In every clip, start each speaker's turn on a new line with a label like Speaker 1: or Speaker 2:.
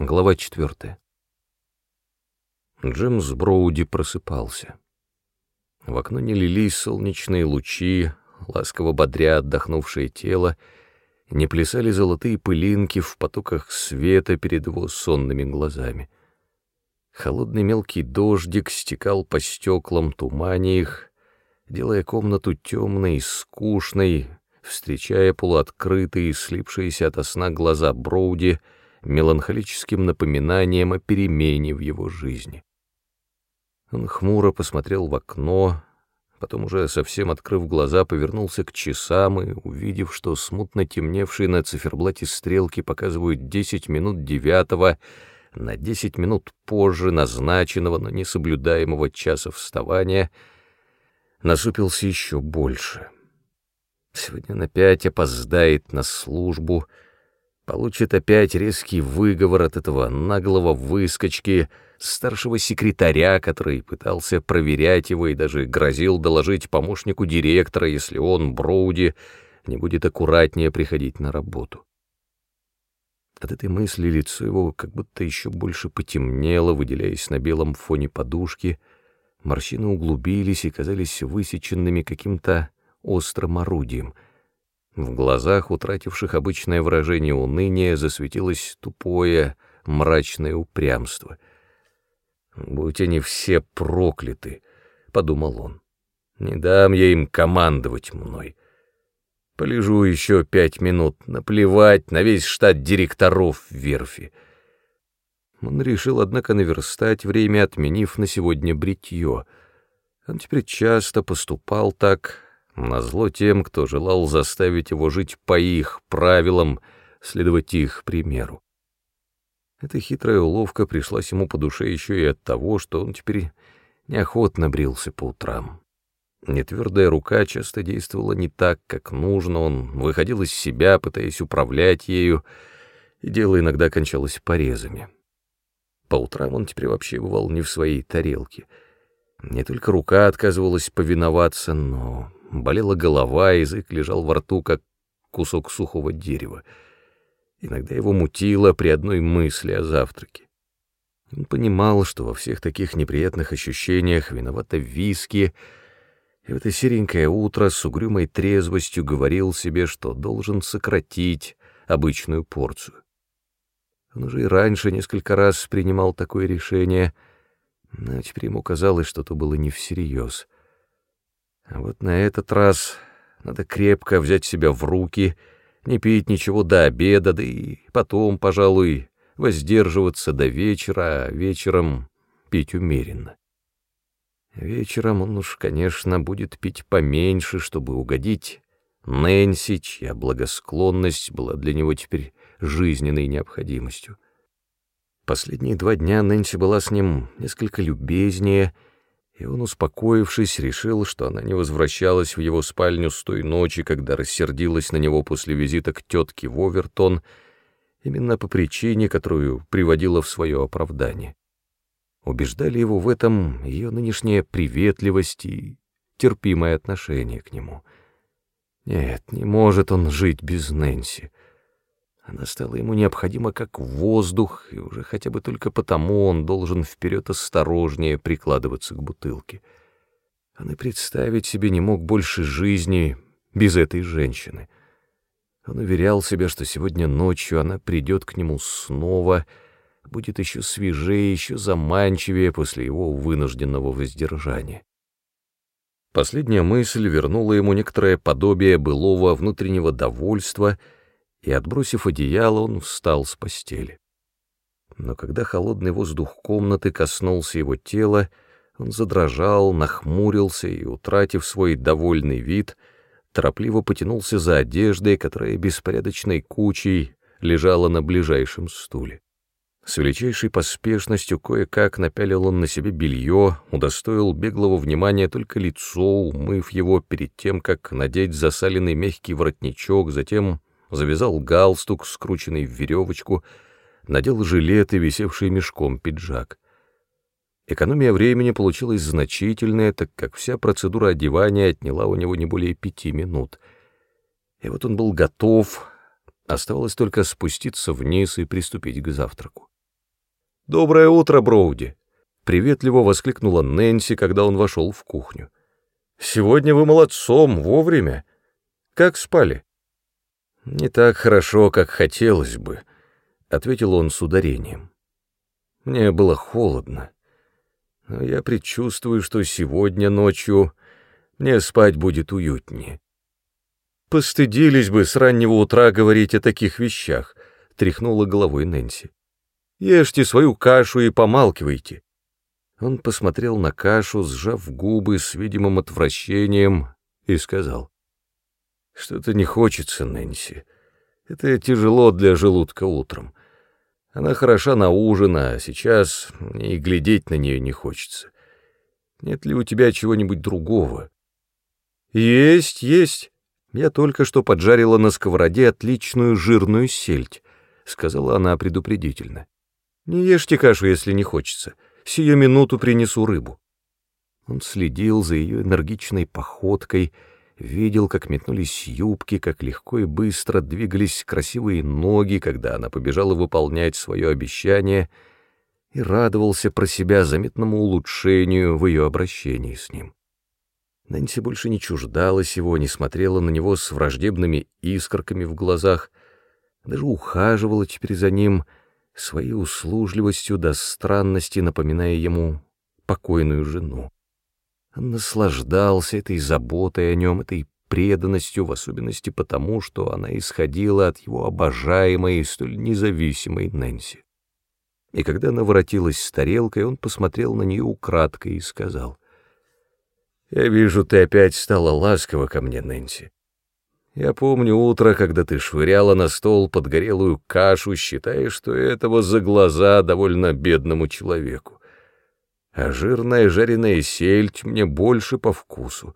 Speaker 1: Глава четвертая. Джемс Броуди просыпался. В окно не лились солнечные лучи, ласково бодря отдохнувшее тело, не плясали золотые пылинки в потоках света перед его сонными глазами. Холодный мелкий дождик стекал по стеклам, тумане их, делая комнату темной и скучной, встречая полуоткрытые, слипшиеся от сна глаза Броуди меланхолическим напоминанием о перемене в его жизни. Он хмуро посмотрел в окно, потом уже совсем открыв глаза, повернулся к часам и, увидев, что смутно темневшие на циферблате стрелки показывают десять минут девятого, на десять минут позже назначенного, но несоблюдаемого часа вставания, насупился еще больше. Сегодня он опять опоздает на службу, получит опять резкий выговор от этого наглого выскочки, старшего секретаря, который пытался проверять его и даже грозил доложить помощнику директора, если он, Броуди, не будет аккуратнее приходить на работу. От этой мысли лицо его как будто еще больше потемнело, выделяясь на белом фоне подушки, морщины углубились и казались высеченными каким-то острым орудием. В глазах, утративших обычное выражение уныния, засветилось тупое, мрачное упрямство. «Будь они все прокляты», — подумал он. «Не дам я им командовать мной». Полежу еще пять минут, наплевать на весь штат директоров верфи. Он решил, однако, наверстать время, отменив на сегодня бритье. Он теперь часто поступал так, назло тем, кто желал заставить его жить по их правилам, следовать их примеру. Эта хитрая уловка пришлась ему по душе еще и от того, что он теперь неохотно брился по утрам. Нетвердая рука часто действовала не так, как нужно, он выходил из себя, пытаясь управлять ею, и дело иногда кончалось порезами. По утрам он теперь вообще бывал не в своей тарелке. Не только рука отказывалась повиноваться, но болела голова, язык лежал во рту, как кусок сухого дерева. Иногда его мутило при одной мысли о завтраке. Он понимал, что во всех таких неприятных ощущениях виновата виски — и в это серенькое утро с угрюмой трезвостью говорил себе, что должен сократить обычную порцию. Он уже и раньше несколько раз принимал такое решение, но теперь ему казалось, что это было не всерьез. А вот на этот раз надо крепко взять себя в руки, не пить ничего до обеда, да и потом, пожалуй, воздерживаться до вечера, а вечером пить умеренно. Вечером он уж, конечно, будет пить поменьше, чтобы угодить Нэнси, чья благосклонность была для него теперь жизненной необходимостью. Последние два дня Нэнси была с ним несколько любезнее, и он, успокоившись, решил, что она не возвращалась в его спальню с той ночи, когда рассердилась на него после визита к тетке в Овертон, именно по причине, которую приводила в свое оправдание. Убеждали его в этом ее нынешняя приветливость и терпимое отношение к нему. Нет, не может он жить без Нэнси. Она стала ему необходима как воздух, и уже хотя бы только потому он должен вперед осторожнее прикладываться к бутылке. Он и представить себе не мог больше жизни без этой женщины. Он уверял себя, что сегодня ночью она придет к нему снова — будет еще свежее, еще заманчивее после его вынужденного воздержания. Последняя мысль вернула ему некоторое подобие былого внутреннего довольства, и, отбросив одеяло, он встал с постели. Но когда холодный воздух комнаты коснулся его тела, он задрожал, нахмурился и, утратив свой довольный вид, торопливо потянулся за одеждой, которая беспорядочной кучей лежала на ближайшем стуле. С величайшей поспешностью кое-как напялил он на себе белье, удостоил беглого внимания только лицо, умыв его перед тем, как надеть засаленный мягкий воротничок, затем завязал галстук, скрученный в веревочку, надел жилет и висевший мешком пиджак. Экономия времени получилась значительная, так как вся процедура одевания отняла у него не более пяти минут. И вот он был готов, оставалось только спуститься вниз и приступить к завтраку. «Доброе утро, Броуди!» — приветливо воскликнула Нэнси, когда он вошел в кухню. «Сегодня вы молодцом, вовремя. Как спали?» «Не так хорошо, как хотелось бы», — ответил он с ударением. «Мне было холодно, но я предчувствую, что сегодня ночью мне спать будет уютнее». «Постыдились бы с раннего утра говорить о таких вещах», — тряхнула головой Нэнси. «Ешьте свою кашу и помалкивайте». Он посмотрел на кашу, сжав губы с видимым отвращением, и сказал. «Что-то не хочется, Нэнси. Это тяжело для желудка утром. Она хороша на ужин, а сейчас и глядеть на нее не хочется. Нет ли у тебя чего-нибудь другого?» «Есть, есть. Я только что поджарила на сковороде отличную жирную сельдь», — сказала она предупредительно. «Не ешьте кашу, если не хочется» сию минуту принесу рыбу. Он следил за ее энергичной походкой, видел, как метнулись юбки, как легко и быстро двигались красивые ноги, когда она побежала выполнять свое обещание, и радовался про себя заметному улучшению в ее обращении с ним. Нэнси больше не чуждалась его, не смотрела на него с враждебными искорками в глазах, даже ухаживала теперь за ним — своей услужливостью до странности напоминая ему покойную жену. Наслаждался этой заботой о нем, этой преданностью, в особенности потому, что она исходила от его обожаемой и столь независимой Нэнси. И когда она воротилась с тарелкой, он посмотрел на нее украдкой и сказал, «Я вижу, ты опять стала ласкова ко мне, Нэнси. Я помню утро, когда ты швыряла на стол подгорелую кашу, считая, что этого за глаза довольно бедному человеку. А жирная жареная сельдь мне больше по вкусу.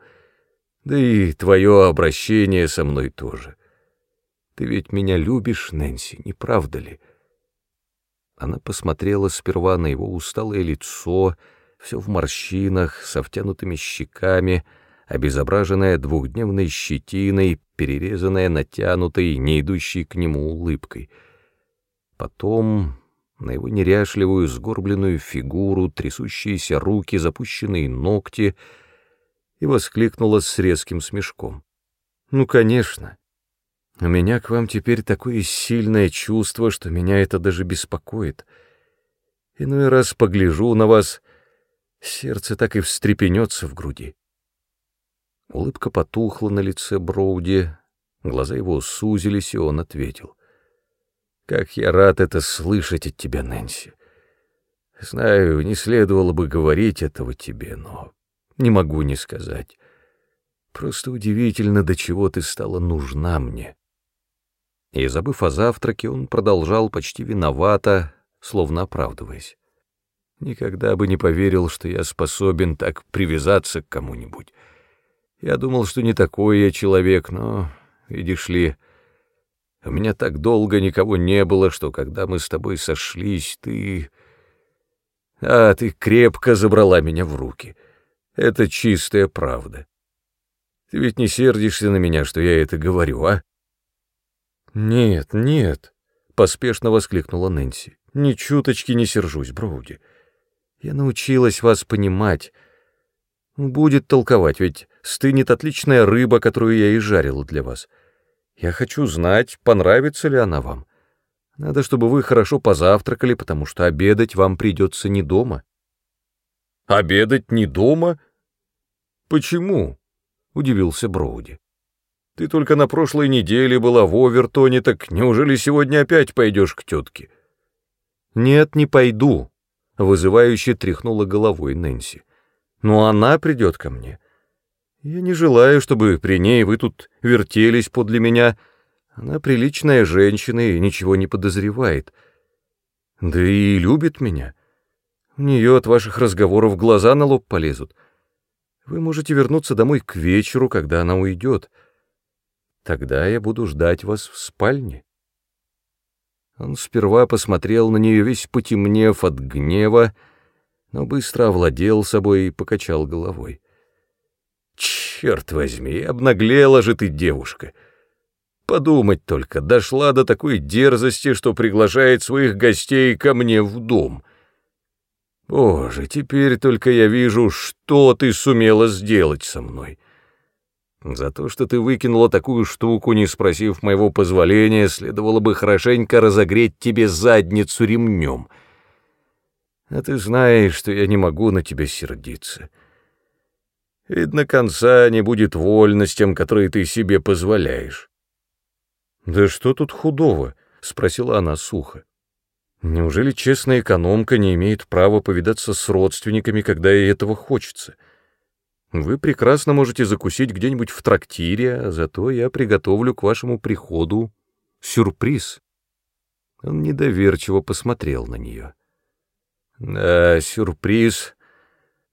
Speaker 1: Да и твое обращение со мной тоже. Ты ведь меня любишь, Нэнси, не правда ли? Она посмотрела сперва на его усталое лицо, все в морщинах, со втянутыми щеками, обезображенное двухдневной щетиной, перерезанная натянутой, не идущей к нему улыбкой. Потом на его неряшливую сгорбленную фигуру, трясущиеся руки, запущенные ногти, и воскликнула с резким смешком. «Ну, конечно. У меня к вам теперь такое сильное чувство, что меня это даже беспокоит. Иной раз погляжу на вас, сердце так и встрепенется в груди. Улыбка потухла на лице Броуди, глаза его сузились, и он ответил. «Как я рад это слышать от тебя, Нэнси. Знаю, не следовало бы говорить этого тебе, но не могу не сказать. Просто удивительно, до чего ты стала нужна мне». И, забыв о завтраке, он продолжал почти виновато, словно оправдываясь. Никогда бы не поверил, что я способен так привязаться к кому-нибудь. Я думал, что не такой я человек, но, видишь ли, у меня так долго никого не было, что когда мы с тобой сошлись, ты... А, ты крепко забрала меня в руки. Это чистая правда. Ты ведь не сердишься на меня, что я это говорю, а? Нет, нет, — поспешно воскликнула Нэнси. Ни чуточки не сержусь, Броуди. Я научилась вас понимать, Будет толковать, ведь стынет отличная рыба, которую я и жарила для вас. Я хочу знать, понравится ли она вам. Надо, чтобы вы хорошо позавтракали, потому что обедать вам придется не дома. Обедать не дома? Почему? Удивился Броуди. Ты только на прошлой неделе была в Овертоне, так неужели сегодня опять пойдешь к тетке? Нет, не пойду, вызывающе тряхнула головой Нэнси но она придет ко мне. Я не желаю, чтобы при ней вы тут вертелись подле меня. Она приличная женщина и ничего не подозревает. Да и любит меня. У нее от ваших разговоров глаза на лоб полезут. Вы можете вернуться домой к вечеру, когда она уйдет. Тогда я буду ждать вас в спальне. Он сперва посмотрел на нее, весь потемнев от гнева, но быстро овладел собой и покачал головой. «Черт возьми, обнаглела же ты, девушка! Подумать только, дошла до такой дерзости, что приглашает своих гостей ко мне в дом. Боже, теперь только я вижу, что ты сумела сделать со мной. За то, что ты выкинула такую штуку, не спросив моего позволения, следовало бы хорошенько разогреть тебе задницу ремнем. А ты знаешь, что я не могу на тебя сердиться. Видно, конца не будет вольностям, которые ты себе позволяешь. — Да что тут худого? — спросила она сухо. Неужели честная экономка не имеет права повидаться с родственниками, когда ей этого хочется? Вы прекрасно можете закусить где-нибудь в трактире, а зато я приготовлю к вашему приходу сюрприз. Он недоверчиво посмотрел на нее. Да, сюрприз —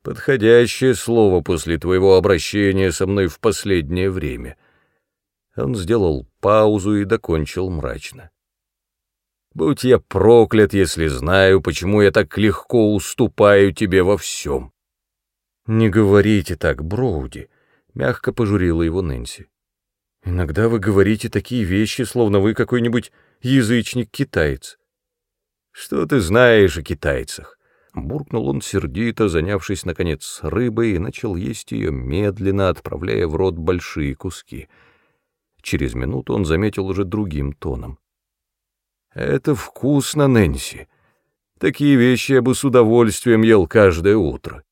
Speaker 1: подходящее слово после твоего обращения со мной в последнее время. Он сделал паузу и докончил мрачно. Будь я проклят, если знаю, почему я так легко уступаю тебе во всем. Не говорите так, Броуди, — мягко пожурила его Нэнси. Иногда вы говорите такие вещи, словно вы какой-нибудь язычник-китаец. Что ты знаешь о китайцах? Буркнул он сердито, занявшись, наконец, рыбой, и начал есть ее медленно, отправляя в рот большие куски. Через минуту он заметил уже другим тоном. Это вкусно, Нэнси. Такие вещи я бы с удовольствием ел каждое утро.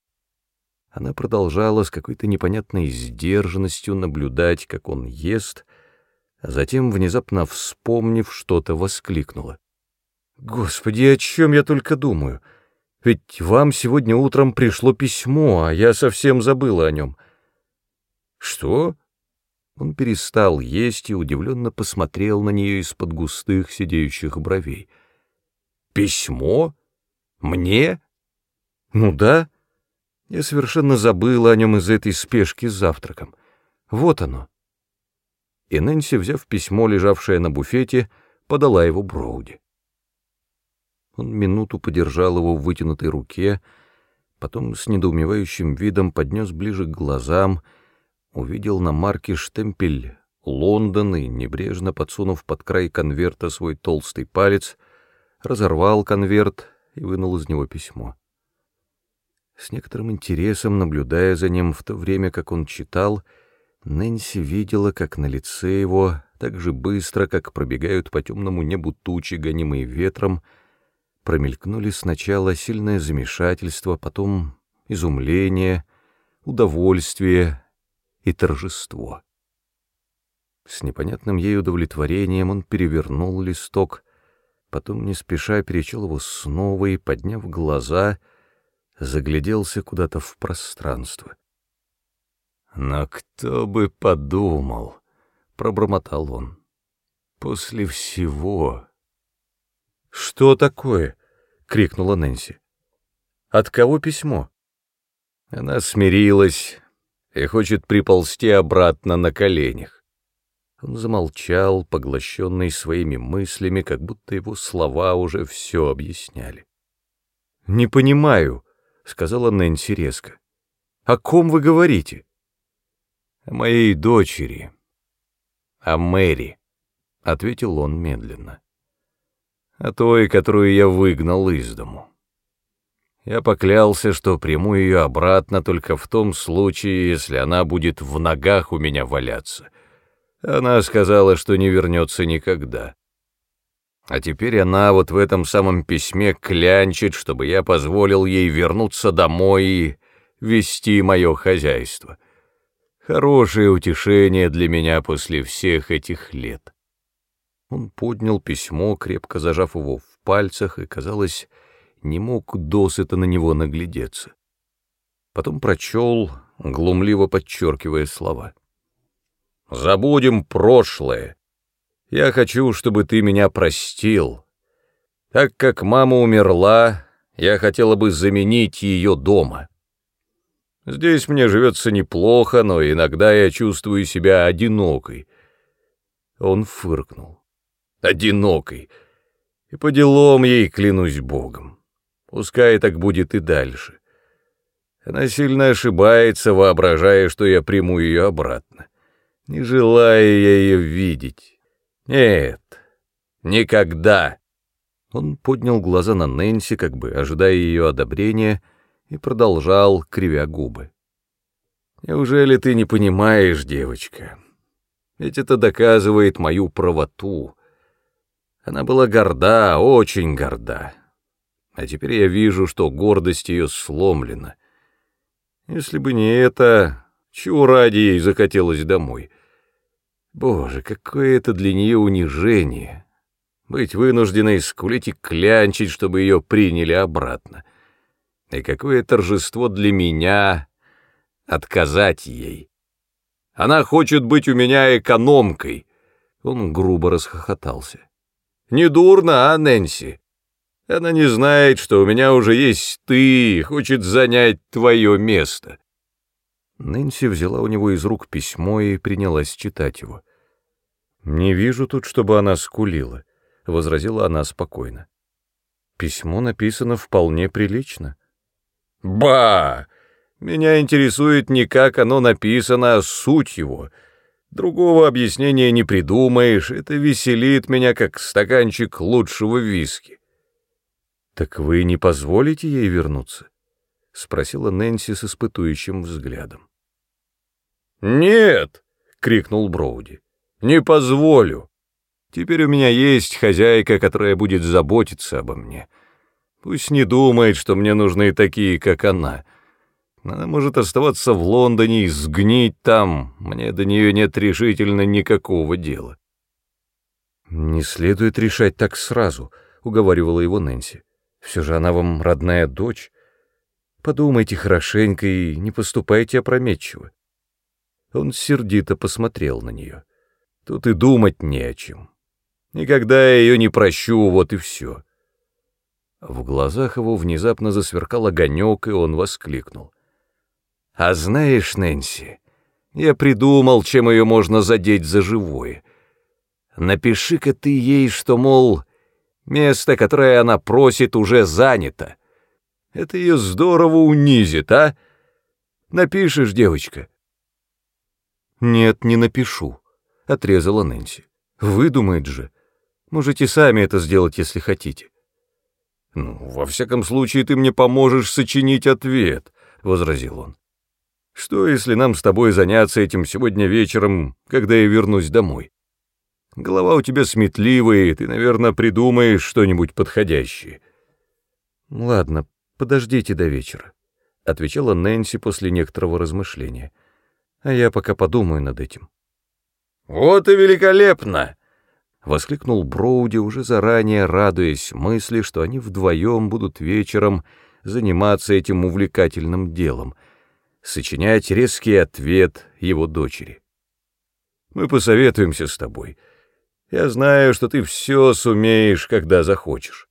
Speaker 1: Она продолжала с какой-то непонятной сдержанностью наблюдать, как он ест, а затем, внезапно вспомнив, что-то воскликнула. «Господи, о чем я только думаю? Ведь вам сегодня утром пришло письмо, а я совсем забыла о нем». «Что?» Он перестал есть и удивленно посмотрел на нее из-под густых сидеющих бровей. «Письмо? Мне?» «Ну да. Я совершенно забыла о нем из этой спешки с завтраком. Вот оно». И Нэнси, взяв письмо, лежавшее на буфете, подала его Броуди. Он минуту подержал его в вытянутой руке, потом с недоумевающим видом поднес ближе к глазам — увидел на марке штемпель «Лондон» и, небрежно подсунув под край конверта свой толстый палец, разорвал конверт и вынул из него письмо. С некоторым интересом, наблюдая за ним в то время, как он читал, Нэнси видела, как на лице его, так же быстро, как пробегают по темному небу тучи, гонимые ветром, промелькнули сначала сильное замешательство, потом изумление, удовольствие, и торжество. С непонятным ей удовлетворением он перевернул листок, потом не спеша перечел его снова и, подняв глаза, загляделся куда-то в пространство. «Но кто бы подумал!» — пробормотал он. «После всего...» «Что такое?» — крикнула Нэнси. «От кого письмо?» Она смирилась, и хочет приползти обратно на коленях. Он замолчал, поглощенный своими мыслями, как будто его слова уже все объясняли. «Не понимаю», — сказала Нэнси резко. «О ком вы говорите?» «О моей дочери. О Мэри», — ответил он медленно. «О той, которую я выгнал из дому». Я поклялся, что приму ее обратно только в том случае, если она будет в ногах у меня валяться. Она сказала, что не вернется никогда. А теперь она вот в этом самом письме клянчит, чтобы я позволил ей вернуться домой и вести мое хозяйство. Хорошее утешение для меня после всех этих лет. Он поднял письмо, крепко зажав его в пальцах, и, казалось, не мог досыта на него наглядеться. Потом прочел, глумливо подчеркивая слова. «Забудем прошлое. Я хочу, чтобы ты меня простил. Так как мама умерла, я хотела бы заменить ее дома. Здесь мне живется неплохо, но иногда я чувствую себя одинокой». Он фыркнул. «Одинокой. И по делам ей клянусь Богом. Пускай так будет и дальше. Она сильно ошибается, воображая, что я приму ее обратно. Не желая я ее видеть. Нет, никогда. Он поднял глаза на Нэнси, как бы ожидая ее одобрения, и продолжал, кривя губы. «Неужели ты не понимаешь, девочка? Ведь это доказывает мою правоту. Она была горда, очень горда. А теперь я вижу, что гордость ее сломлена. Если бы не это, чего ради ей захотелось домой? Боже, какое это для нее унижение!» быть вынужденной скулить и клянчить, чтобы ее приняли обратно. И какое торжество для меня отказать ей. Она хочет быть у меня экономкой. Он грубо расхохотался. Недурно, а, Нэнси? Она не знает, что у меня уже есть ты, хочет занять твое место. Нэнси взяла у него из рук письмо и принялась читать его. Не вижу тут, чтобы она скулила. — возразила она спокойно. «Письмо написано вполне прилично». «Ба! Меня интересует не как оно написано, а суть его. Другого объяснения не придумаешь, это веселит меня, как стаканчик лучшего виски». «Так вы не позволите ей вернуться?» — спросила Нэнси с испытующим взглядом. «Нет!» — крикнул Броуди. «Не позволю. Теперь у меня есть хозяйка, которая будет заботиться обо мне. Пусть не думает, что мне нужны такие, как она. Она может оставаться в Лондоне и сгнить там. Мне до нее нет решительно никакого дела. «Не следует решать так сразу», — уговаривала его Нэнси. «Все же она вам родная дочь. Подумайте хорошенько и не поступайте опрометчиво». Он сердито посмотрел на нее. Тут и думать не о чем. Никогда я ее не прощу, вот и все. В глазах его внезапно засверкал огонек, и он воскликнул. «А знаешь, Нэнси, я придумал, чем ее можно задеть за живое. Напиши-ка ты ей, что, мол, место, которое она просит, уже занято. Это ее здорово унизит, а? Напишешь, девочка?» «Нет, не напишу», — отрезала Нэнси. «Выдумает же». Можете сами это сделать, если хотите. Ну, во всяком случае, ты мне поможешь сочинить ответ, возразил он. Что, если нам с тобой заняться этим сегодня вечером, когда я вернусь домой? Голова у тебя сметливая, и ты, наверное, придумаешь что-нибудь подходящее. Ладно, подождите до вечера, отвечала Нэнси после некоторого размышления. А я пока подумаю над этим. Вот и великолепно, Воскликнул Броуди, уже заранее радуясь мысли, что они вдвоем будут вечером заниматься этим увлекательным делом, сочинять резкий ответ его дочери. «Мы посоветуемся с тобой. Я знаю, что ты все сумеешь, когда захочешь».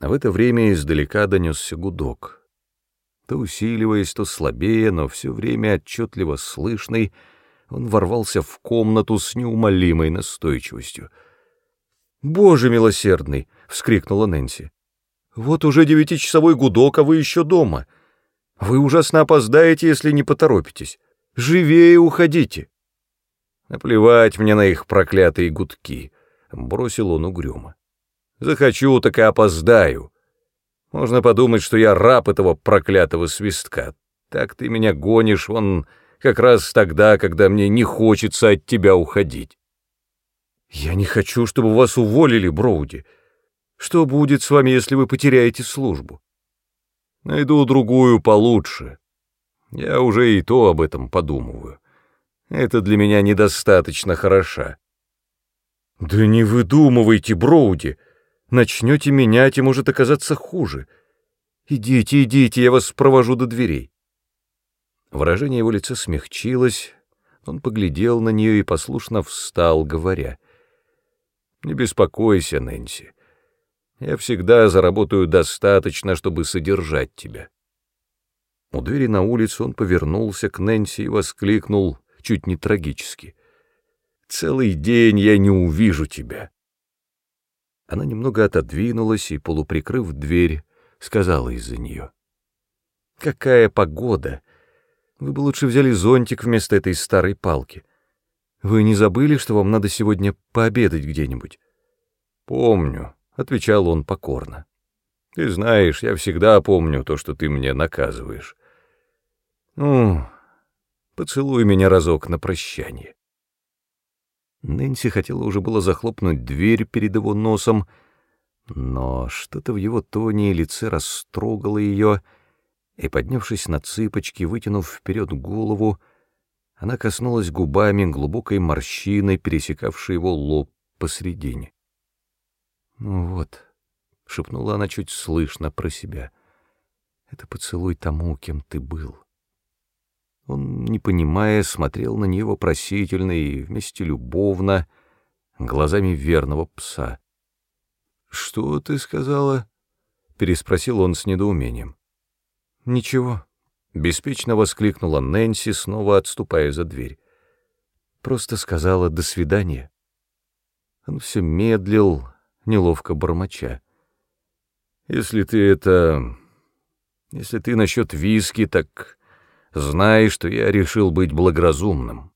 Speaker 1: А в это время издалека донесся гудок. То усиливаясь, то слабее, но все время отчетливо слышный, он ворвался в комнату с неумолимой настойчивостью. «Боже милосердный!» — вскрикнула Нэнси. «Вот уже девятичасовой гудок, а вы еще дома. Вы ужасно опоздаете, если не поторопитесь. Живее уходите!» «Наплевать мне на их проклятые гудки», — бросил он угрюмо. «Захочу, так и опоздаю. Можно подумать, что я раб этого проклятого свистка. Так ты меня гонишь, он...» как раз тогда, когда мне не хочется от тебя уходить. Я не хочу, чтобы вас уволили, Броуди. Что будет с вами, если вы потеряете службу? Найду другую получше. Я уже и то об этом подумываю. Это для меня недостаточно хороша. Да не выдумывайте, Броуди. Начнете менять, и может оказаться хуже. Идите, идите, я вас провожу до дверей. Выражение его лица смягчилось, он поглядел на нее и послушно встал, говоря, «Не беспокойся, Нэнси, я всегда заработаю достаточно, чтобы содержать тебя». У двери на улицу он повернулся к Нэнси и воскликнул, чуть не трагически, «Целый день я не увижу тебя». Она немного отодвинулась и, полуприкрыв дверь, сказала из-за нее, «Какая погода!» Вы бы лучше взяли зонтик вместо этой старой палки. Вы не забыли, что вам надо сегодня пообедать где-нибудь? Помню, — отвечал он покорно. «Ты знаешь, я всегда помню то, что ты мне наказываешь. Ну, поцелуй меня разок на прощание». Нэнси хотела уже было захлопнуть дверь перед его носом, но что-то в его тоне и лице растрогало ее, и, поднявшись на цыпочки, вытянув вперед голову, она коснулась губами глубокой морщины, пересекавшей его лоб посредине. «Ну вот», — шепнула она чуть слышно про себя, — «это поцелуй тому, кем ты был». Он, не понимая, смотрел на нее вопросительно и вместе любовно, глазами верного пса. «Что ты сказала?» — переспросил он с недоумением. «Ничего», — беспечно воскликнула Нэнси, снова отступая за дверь. «Просто сказала «до свидания». Он все медлил, неловко бормоча. «Если ты это... Если ты насчет виски, так знай, что я решил быть благоразумным.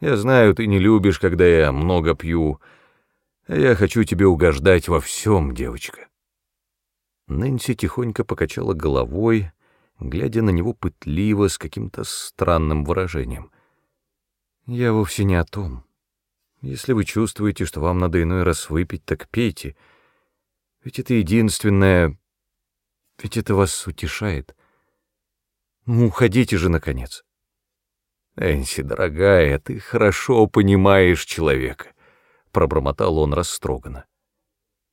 Speaker 1: Я знаю, ты не любишь, когда я много пью, а я хочу тебе угождать во всем, девочка». Нэнси тихонько покачала головой, глядя на него пытливо, с каким-то странным выражением. «Я вовсе не о том». Если вы чувствуете, что вам надо иной раз выпить, так пейте. Ведь это единственное... Ведь это вас утешает. Ну, уходите же, наконец. Энси, дорогая, ты хорошо понимаешь человека, — пробормотал он растроганно.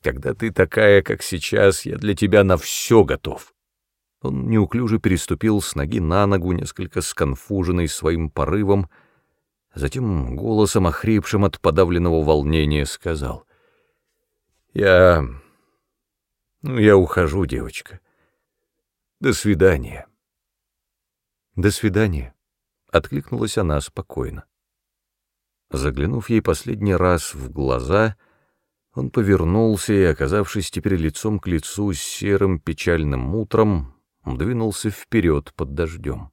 Speaker 1: Когда ты такая, как сейчас, я для тебя на все готов. Он неуклюже переступил с ноги на ногу, несколько сконфуженный своим порывом, — Затем голосом, охрипшим от подавленного волнения, сказал. «Я... ну, я ухожу, девочка. До свидания». «До свидания», — откликнулась она спокойно. Заглянув ей последний раз в глаза, он повернулся и, оказавшись теперь лицом к лицу с серым печальным утром, двинулся вперед под дождем.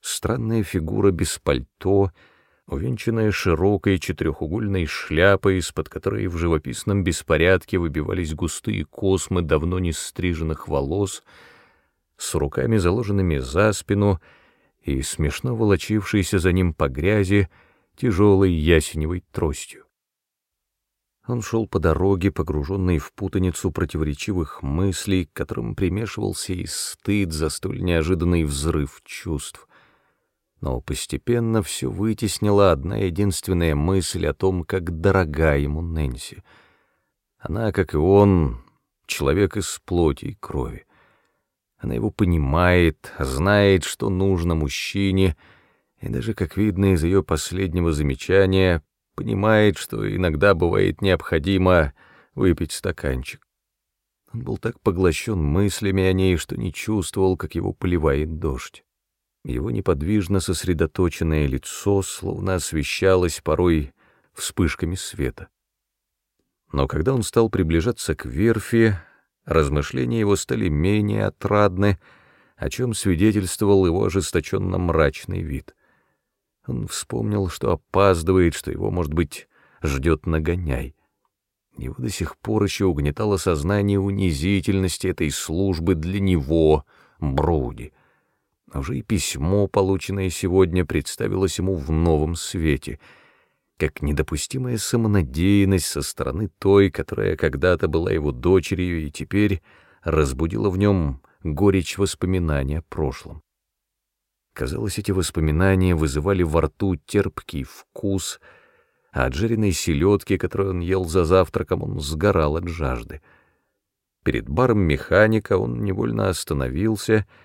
Speaker 1: Странная фигура без пальто — увенчанная широкой четырехугольной шляпой, из-под которой в живописном беспорядке выбивались густые космы давно не стриженных волос, с руками заложенными за спину и смешно волочившейся за ним по грязи тяжелой ясеневой тростью. Он шел по дороге, погруженный в путаницу противоречивых мыслей, к которым примешивался и стыд за столь неожиданный взрыв чувств но постепенно все вытеснила одна единственная мысль о том, как дорога ему Нэнси. Она, как и он, человек из плоти и крови. Она его понимает, знает, что нужно мужчине, и даже, как видно из ее последнего замечания, понимает, что иногда бывает необходимо выпить стаканчик. Он был так поглощен мыслями о ней, что не чувствовал, как его поливает дождь. Его неподвижно сосредоточенное лицо словно освещалось порой вспышками света. Но когда он стал приближаться к верфи, размышления его стали менее отрадны, о чем свидетельствовал его ожесточенно мрачный вид. Он вспомнил, что опаздывает, что его, может быть, ждет нагоняй. Его до сих пор еще угнетало сознание унизительности этой службы для него, Броуди — а уже и письмо, полученное сегодня, представилось ему в новом свете, как недопустимая самонадеянность со стороны той, которая когда-то была его дочерью и теперь разбудила в нем горечь воспоминания о прошлом. Казалось, эти воспоминания вызывали во рту терпкий вкус, а от жареной селедки, которую он ел за завтраком, он сгорал от жажды. Перед баром механика он невольно остановился —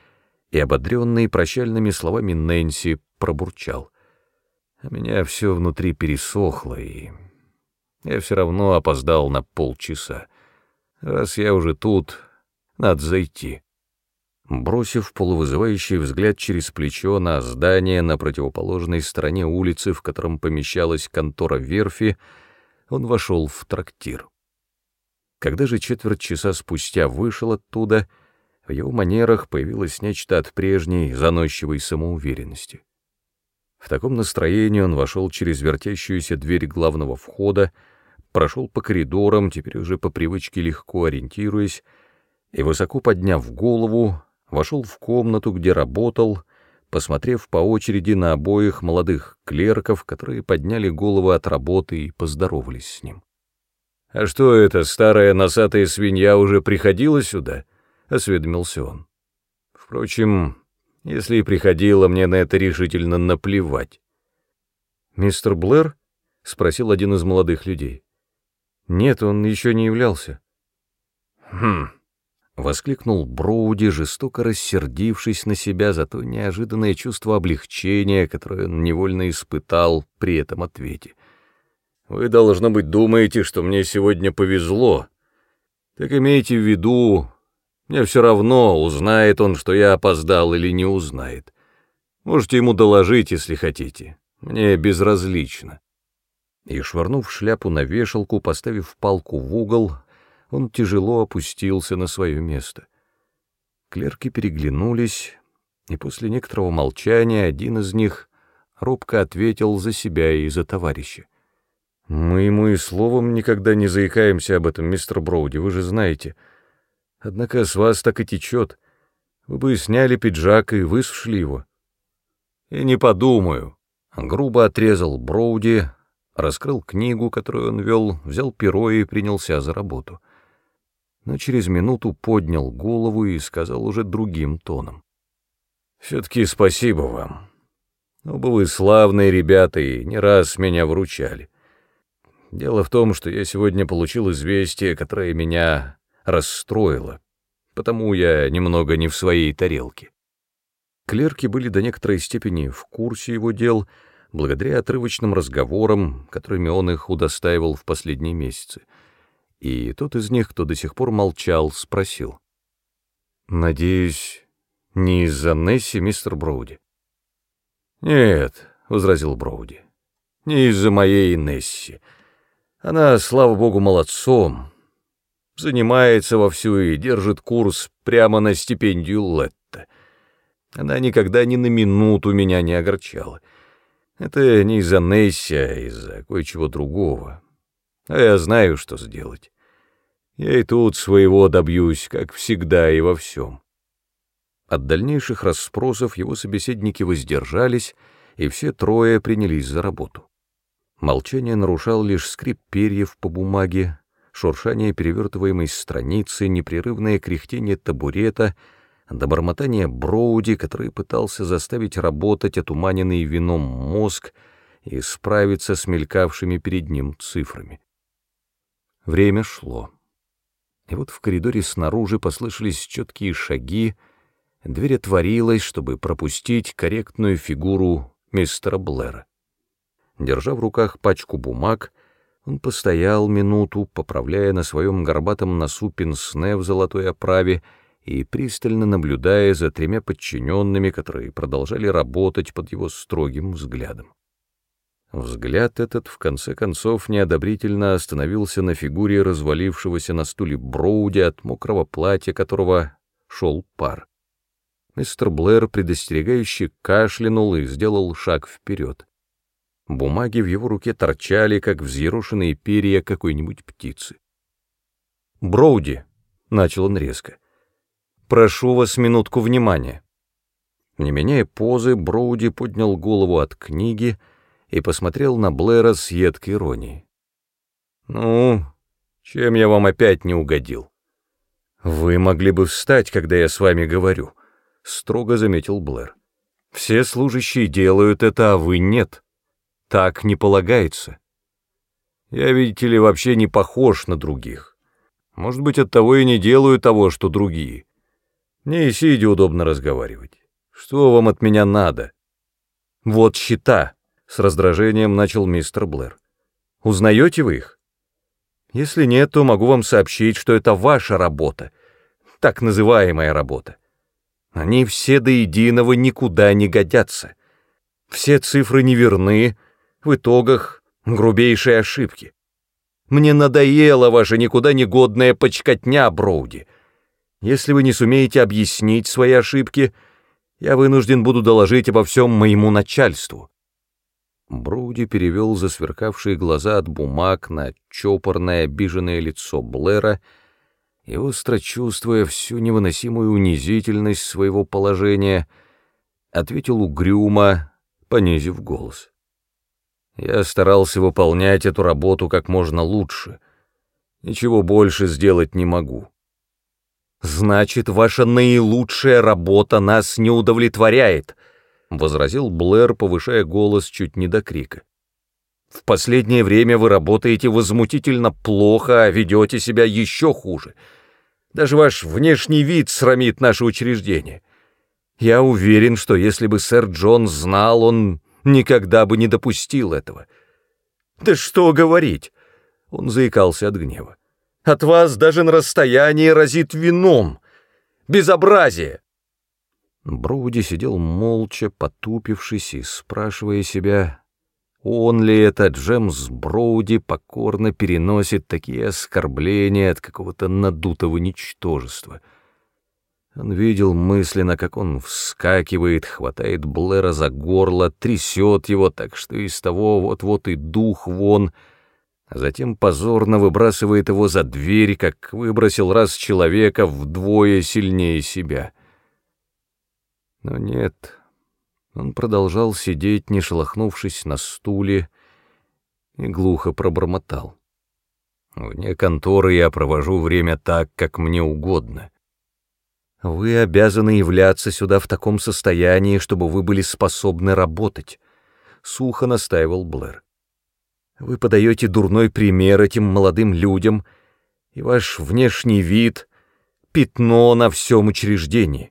Speaker 1: и, ободренный прощальными словами Нэнси, пробурчал. А меня все внутри пересохло, и я все равно опоздал на полчаса. Раз я уже тут, надо зайти. Бросив полувызывающий взгляд через плечо на здание на противоположной стороне улицы, в котором помещалась контора верфи, он вошел в трактир. Когда же четверть часа спустя вышел оттуда — в его манерах появилось нечто от прежней заносчивой самоуверенности. В таком настроении он вошел через вертящуюся дверь главного входа, прошел по коридорам, теперь уже по привычке легко ориентируясь, и, высоко подняв голову, вошел в комнату, где работал, посмотрев по очереди на обоих молодых клерков, которые подняли головы от работы и поздоровались с ним. «А что это, старая носатая свинья уже приходила сюда?» — осведомился он. «Впрочем, если и приходила, мне на это решительно наплевать».
Speaker 2: «Мистер Блэр?» — спросил один из молодых людей. «Нет, он еще не являлся».
Speaker 1: «Хм», — воскликнул Броуди, жестоко рассердившись на себя за то неожиданное чувство облегчения, которое он невольно испытал при этом ответе. «Вы, должно быть, думаете, что мне сегодня повезло. Так имейте в виду, мне все равно, узнает он, что я опоздал или не узнает. Можете ему доложить, если хотите. Мне безразлично». И, швырнув шляпу на вешалку, поставив палку в угол, он тяжело опустился на свое место. Клерки переглянулись, и после некоторого молчания один из них робко ответил за себя и за товарища.
Speaker 2: «Мы ему и словом никогда не заикаемся об этом, мистер Броуди, вы же знаете. Однако с вас так и течет. Вы бы сняли пиджак и высушили его».
Speaker 1: «И не подумаю», — грубо отрезал Броуди, раскрыл книгу, которую он вел, взял перо и принялся за работу но через минуту поднял голову и сказал уже другим тоном. «Все-таки спасибо вам. Оба вы славные ребята и не раз меня вручали. Дело в том, что я сегодня получил известие, которое меня расстроило, потому я немного не в своей тарелке». Клерки были до некоторой степени в курсе его дел, благодаря отрывочным разговорам, которыми он их удостаивал в последние месяцы — и тот из них, кто до сих пор молчал, спросил.
Speaker 2: «Надеюсь, не из-за Несси, мистер Броуди?»
Speaker 1: «Нет», — возразил Броуди, — «не из-за моей Несси. Она, слава богу, молодцом, занимается вовсю и держит курс прямо на стипендию Летта. Она никогда ни на минуту меня не огорчала. Это не из-за Несси, а из-за кое-чего другого. А я знаю, что сделать. Я и тут своего добьюсь, как всегда и во всем. От дальнейших расспросов его собеседники воздержались, и все трое принялись за работу. Молчание нарушал лишь скрип перьев по бумаге, шуршание перевертываемой страницы, непрерывное кряхтение табурета, добормотание Броуди, который пытался заставить работать отуманенный вином мозг и справиться с мелькавшими перед ним цифрами. Время шло. И вот в коридоре снаружи послышались четкие шаги, дверь отворилась, чтобы пропустить корректную фигуру мистера Блэра. Держа в руках пачку бумаг, он постоял минуту, поправляя на своем горбатом носу пенсне в золотой оправе и пристально наблюдая за тремя подчиненными, которые продолжали работать под его строгим взглядом. Взгляд этот, в конце концов, неодобрительно остановился на фигуре развалившегося на стуле Броуди, от мокрого платья которого шел пар. Мистер Блэр предостерегающе кашлянул и сделал шаг вперед. Бумаги в его руке торчали, как взъерошенные перья какой-нибудь птицы.
Speaker 2: «Броуди», — начал он резко, — «прошу вас минутку внимания».
Speaker 1: Не меняя позы, Броуди поднял голову от книги — и посмотрел на Блэра с едкой иронией. «Ну, чем я вам опять не угодил?»
Speaker 2: «Вы могли бы встать, когда я с вами говорю», — строго заметил Блэр. «Все служащие делают это, а вы нет. Так не полагается».
Speaker 1: «Я, видите ли, вообще не похож на других. Может быть, оттого и не делаю того, что другие. Мне и сидя удобно разговаривать. Что вам от меня надо?»
Speaker 2: «Вот счета», — с раздражением начал мистер Блэр. «Узнаете вы их? Если нет, то могу вам сообщить, что это ваша работа, так называемая работа. Они все до единого никуда не годятся. Все цифры неверны, в итогах грубейшие ошибки. Мне надоела ваша никуда не годная почкотня, Броуди. Если вы не сумеете объяснить свои ошибки, я вынужден буду доложить обо всем моему начальству.
Speaker 1: Броуди перевел засверкавшие глаза от бумаг на чопорное обиженное лицо Блэра и, остро чувствуя всю невыносимую унизительность своего положения, ответил угрюмо, понизив голос. Я старался выполнять эту работу как можно лучше. Ничего больше сделать не могу. Значит, ваша наилучшая работа нас не удовлетворяет, — возразил Блэр, повышая голос чуть не до крика. «В последнее время вы работаете возмутительно плохо, а ведете себя еще хуже. Даже ваш внешний вид срамит наше учреждение. Я уверен, что если бы сэр Джон знал, он никогда бы не допустил этого». «Да что говорить!» — он заикался от гнева. «От вас даже на расстоянии разит вином! Безобразие!» Броуди сидел молча, потупившись и спрашивая себя, он ли это Джемс Броуди покорно переносит такие оскорбления от какого-то надутого ничтожества. Он видел мысленно, как он вскакивает, хватает Блэра за горло, трясет его так, что из того вот-вот и дух вон, а затем позорно выбрасывает его за дверь, как выбросил раз человека вдвое сильнее себя — но нет, он продолжал сидеть, не шелохнувшись на стуле, и глухо пробормотал. «Вне конторы я провожу время так, как мне угодно. Вы обязаны являться сюда в таком состоянии, чтобы вы были способны работать», — сухо настаивал Блэр. «Вы подаете дурной пример этим молодым людям, и ваш внешний вид — пятно на всем учреждении.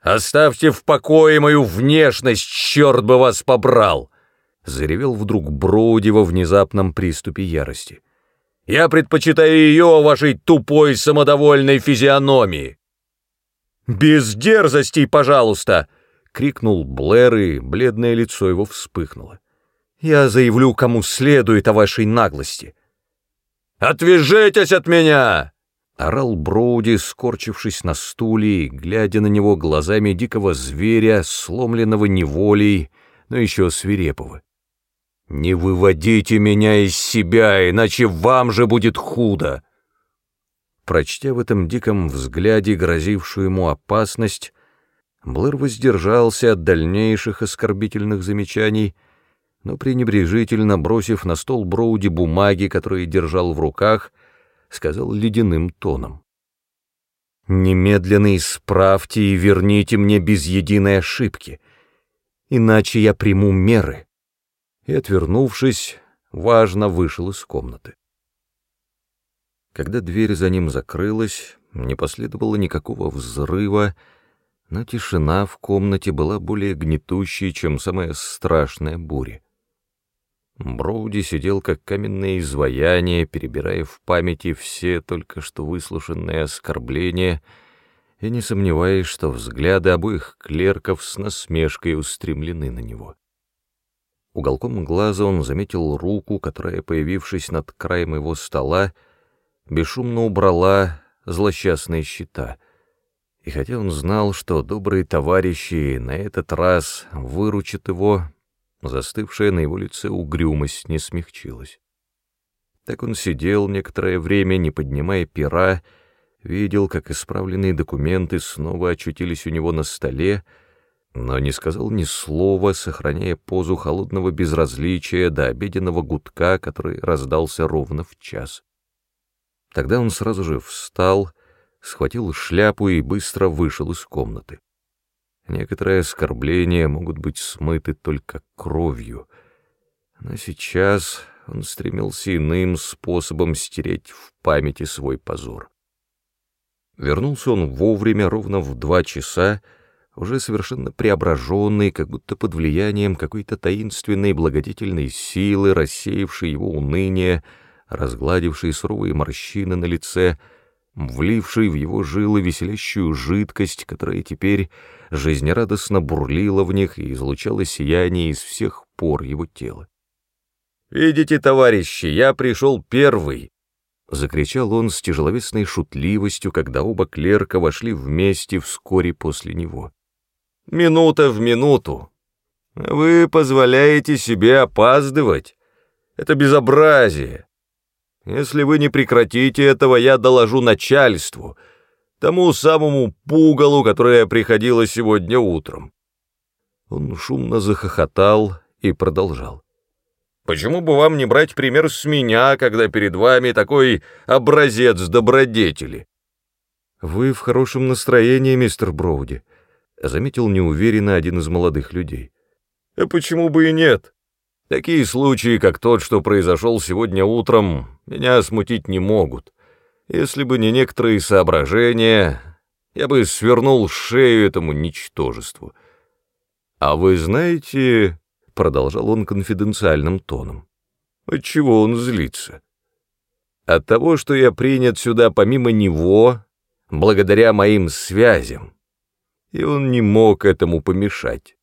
Speaker 1: «Оставьте в покое мою внешность, черт бы вас побрал!» — заревел вдруг Броуди во внезапном приступе ярости. «Я предпочитаю ее вашей тупой самодовольной физиономии!» «Без дерзостей, пожалуйста!» — крикнул Блэр, и бледное лицо его вспыхнуло. «Я заявлю, кому следует о вашей наглости!» «Отвяжитесь от меня!» Орал Броуди, скорчившись на стуле, глядя на него глазами дикого зверя, сломленного неволей, но еще свирепого. «Не выводите меня из себя, иначе вам же будет худо!» Прочтя в этом диком взгляде грозившую ему опасность, Блэр воздержался от дальнейших оскорбительных замечаний, но пренебрежительно бросив на стол Броуди бумаги, которые держал в руках, — сказал ледяным тоном. «Немедленно исправьте и верните мне без единой ошибки, иначе я приму меры». И, отвернувшись, важно вышел из комнаты. Когда дверь за ним закрылась, не последовало никакого взрыва, но тишина в комнате была более гнетущей, чем самая страшная буря. Броуди сидел как каменное изваяние, перебирая в памяти все только что выслушанные оскорбления, и не сомневаясь, что взгляды обоих клерков с насмешкой устремлены на него. Уголком глаза он заметил руку, которая, появившись над краем его стола, бесшумно убрала злосчастные щита. И хотя он знал, что добрые товарищи на этот раз выручат его, Застывшая на его лице угрюмость не смягчилась. Так он сидел некоторое время, не поднимая пера, видел, как исправленные документы снова очутились у него на столе, но не сказал ни слова, сохраняя позу холодного безразличия до обеденного гудка, который раздался ровно в час. Тогда он сразу же встал, схватил шляпу и быстро вышел из комнаты. Некоторые оскорбления могут быть смыты только кровью, но сейчас он стремился иным способом стереть в памяти свой позор. Вернулся он вовремя, ровно в два часа, уже совершенно преображенный, как будто под влиянием какой-то таинственной благодетельной силы, рассеявшей его уныние, разгладившей суровые морщины на лице — вливший в его жилы веселящую жидкость, которая теперь жизнерадостно бурлила в них и излучала сияние из всех пор его тела. «Видите, товарищи, я пришел первый!» — закричал он с тяжеловесной шутливостью, когда оба клерка вошли вместе вскоре после него. «Минута в минуту!
Speaker 2: Вы позволяете себе опаздывать. Это безобразие. Если вы не прекратите этого, я доложу начальству, тому самому пугалу, которое приходило сегодня утром. Он шумно захохотал и продолжал. Почему бы вам не брать пример с меня, когда перед вами такой образец добродетели? Вы в хорошем настроении, мистер Броуди, заметил неуверенно один из молодых людей. А почему бы и нет? Такие случаи, как тот, что произошел сегодня утром, меня смутить не могут. Если бы не некоторые соображения, я бы свернул шею этому ничтожеству. А вы знаете, — продолжал он конфиденциальным тоном, — отчего он злится? От того, что я принят сюда помимо него, благодаря моим связям, и он не мог этому помешать.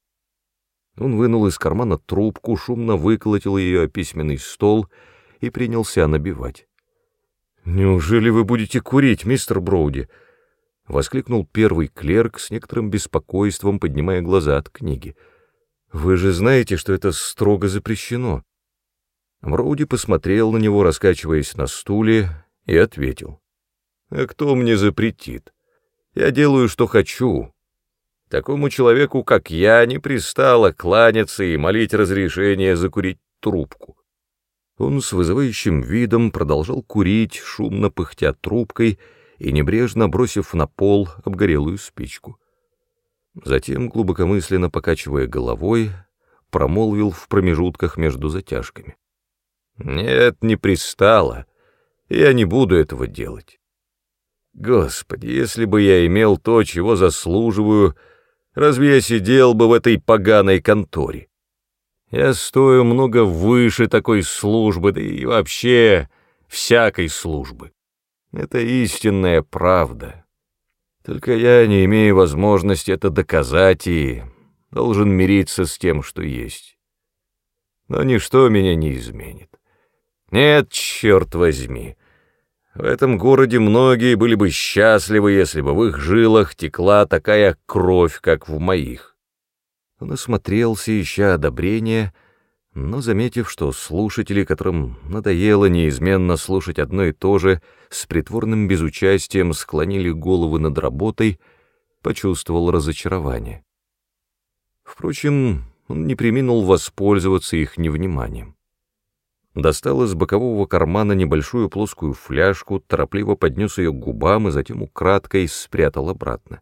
Speaker 2: Он вынул из кармана трубку, шумно выколотил ее о письменный стол и принялся набивать. «Неужели вы будете курить, мистер Броуди?» — воскликнул первый клерк с некоторым беспокойством, поднимая глаза от книги. «Вы же знаете, что это строго запрещено». Броуди посмотрел на него, раскачиваясь на стуле, и ответил. «А кто мне запретит? Я делаю, что хочу. Такому человеку, как я, не пристало кланяться и молить разрешения закурить трубку. Он с вызывающим видом продолжал курить, шумно пыхтя трубкой и небрежно бросив на пол обгорелую спичку. Затем, глубокомысленно покачивая головой, промолвил в промежутках между затяжками. «Нет, не пристало. Я не буду этого делать. Господи, если бы я имел то, чего заслуживаю, — Разве я сидел бы в этой поганой конторе? Я стою много выше такой службы, да и вообще всякой службы. Это истинная правда. Только я не имею возможности это доказать и должен мириться с тем, что есть. Но ничто меня не изменит. Нет, черт возьми, в этом городе многие были бы счастливы, если бы в их жилах текла такая кровь, как в моих. Он осмотрелся, ища одобрения, но, заметив, что слушатели, которым надоело неизменно слушать одно и то же, с притворным безучастием склонили головы над работой, почувствовал разочарование. Впрочем, он не приминул воспользоваться их невниманием достал из бокового кармана небольшую плоскую фляжку, торопливо поднес ее к губам и затем украдкой спрятал обратно.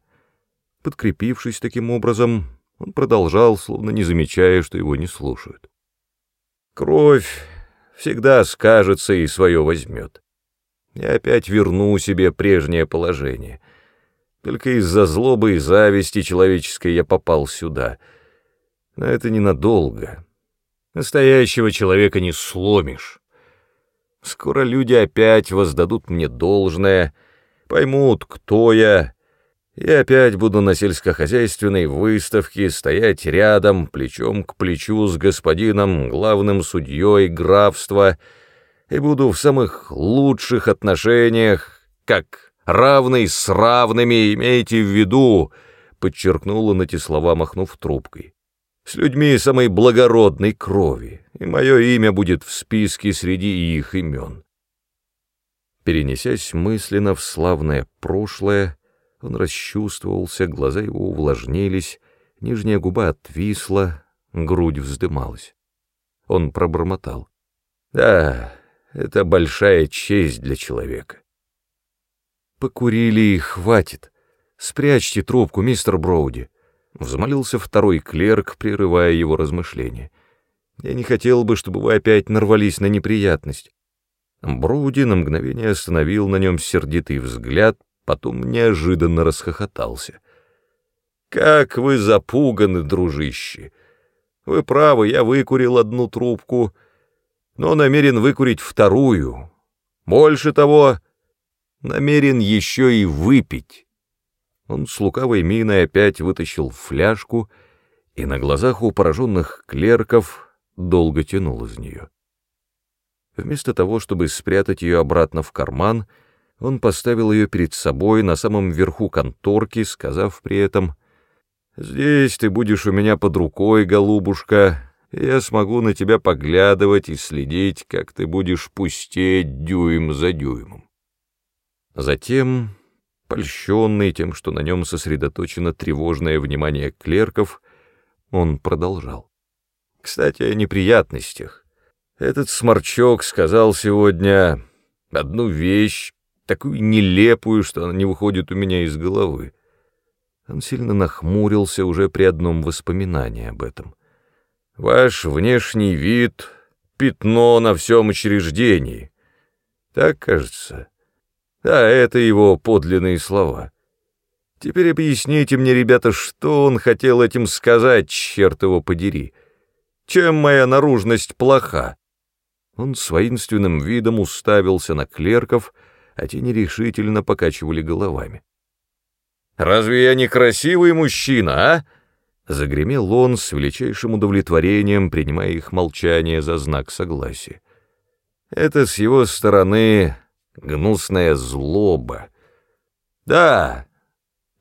Speaker 2: Подкрепившись таким образом, он продолжал, словно не замечая, что его не слушают. «Кровь всегда скажется и свое возьмет. Я опять верну себе прежнее положение. Только из-за злобы и зависти человеческой я попал сюда. Но это ненадолго». Настоящего человека не сломишь. Скоро люди опять воздадут мне должное, поймут, кто я, и опять буду на сельскохозяйственной выставке стоять рядом, плечом к плечу с господином, главным судьей графства, и буду в самых лучших отношениях, как равный с равными, имейте в виду, подчеркнула на эти слова, махнув трубкой с людьми самой благородной крови, и мое имя будет в списке среди их имен. Перенесясь мысленно в славное прошлое, он расчувствовался, глаза его увлажнились, нижняя губа отвисла, грудь вздымалась. Он пробормотал. «Да, это большая честь для человека». «Покурили и хватит. Спрячьте трубку, мистер Броуди», Взмолился второй клерк, прерывая его размышления. «Я не хотел бы, чтобы вы опять нарвались на неприятность». Броуди на мгновение остановил на нем сердитый взгляд, потом неожиданно расхохотался. «Как вы запуганы, дружище! Вы правы, я выкурил одну трубку, но намерен выкурить вторую. Больше того, намерен еще и выпить». Он с лукавой миной опять вытащил фляжку и на глазах у пораженных клерков долго тянул из нее. Вместо того, чтобы спрятать ее обратно в карман, он поставил ее перед собой на самом верху конторки, сказав при этом Здесь ты будешь у меня под рукой, голубушка, и я смогу на тебя поглядывать и следить, как ты будешь пустеть дюйм за дюймом. Затем, польщенный тем, что на нем сосредоточено тревожное внимание клерков, он продолжал. Кстати, о неприятностях. Этот сморчок сказал сегодня одну вещь, такую нелепую, что она не выходит у меня из головы. Он сильно нахмурился уже при одном воспоминании об этом. «Ваш внешний вид — пятно на всем учреждении. Так, кажется. Да, это его подлинные слова. Теперь объясните мне, ребята, что он хотел этим сказать, черт его подери. Чем моя наружность плоха?» Он с воинственным видом уставился на клерков, а те нерешительно покачивали головами. Разве я не красивый мужчина, а?» Загремел он с величайшим удовлетворением, принимая их молчание за знак согласия. Это с его стороны гнусная злоба. Да,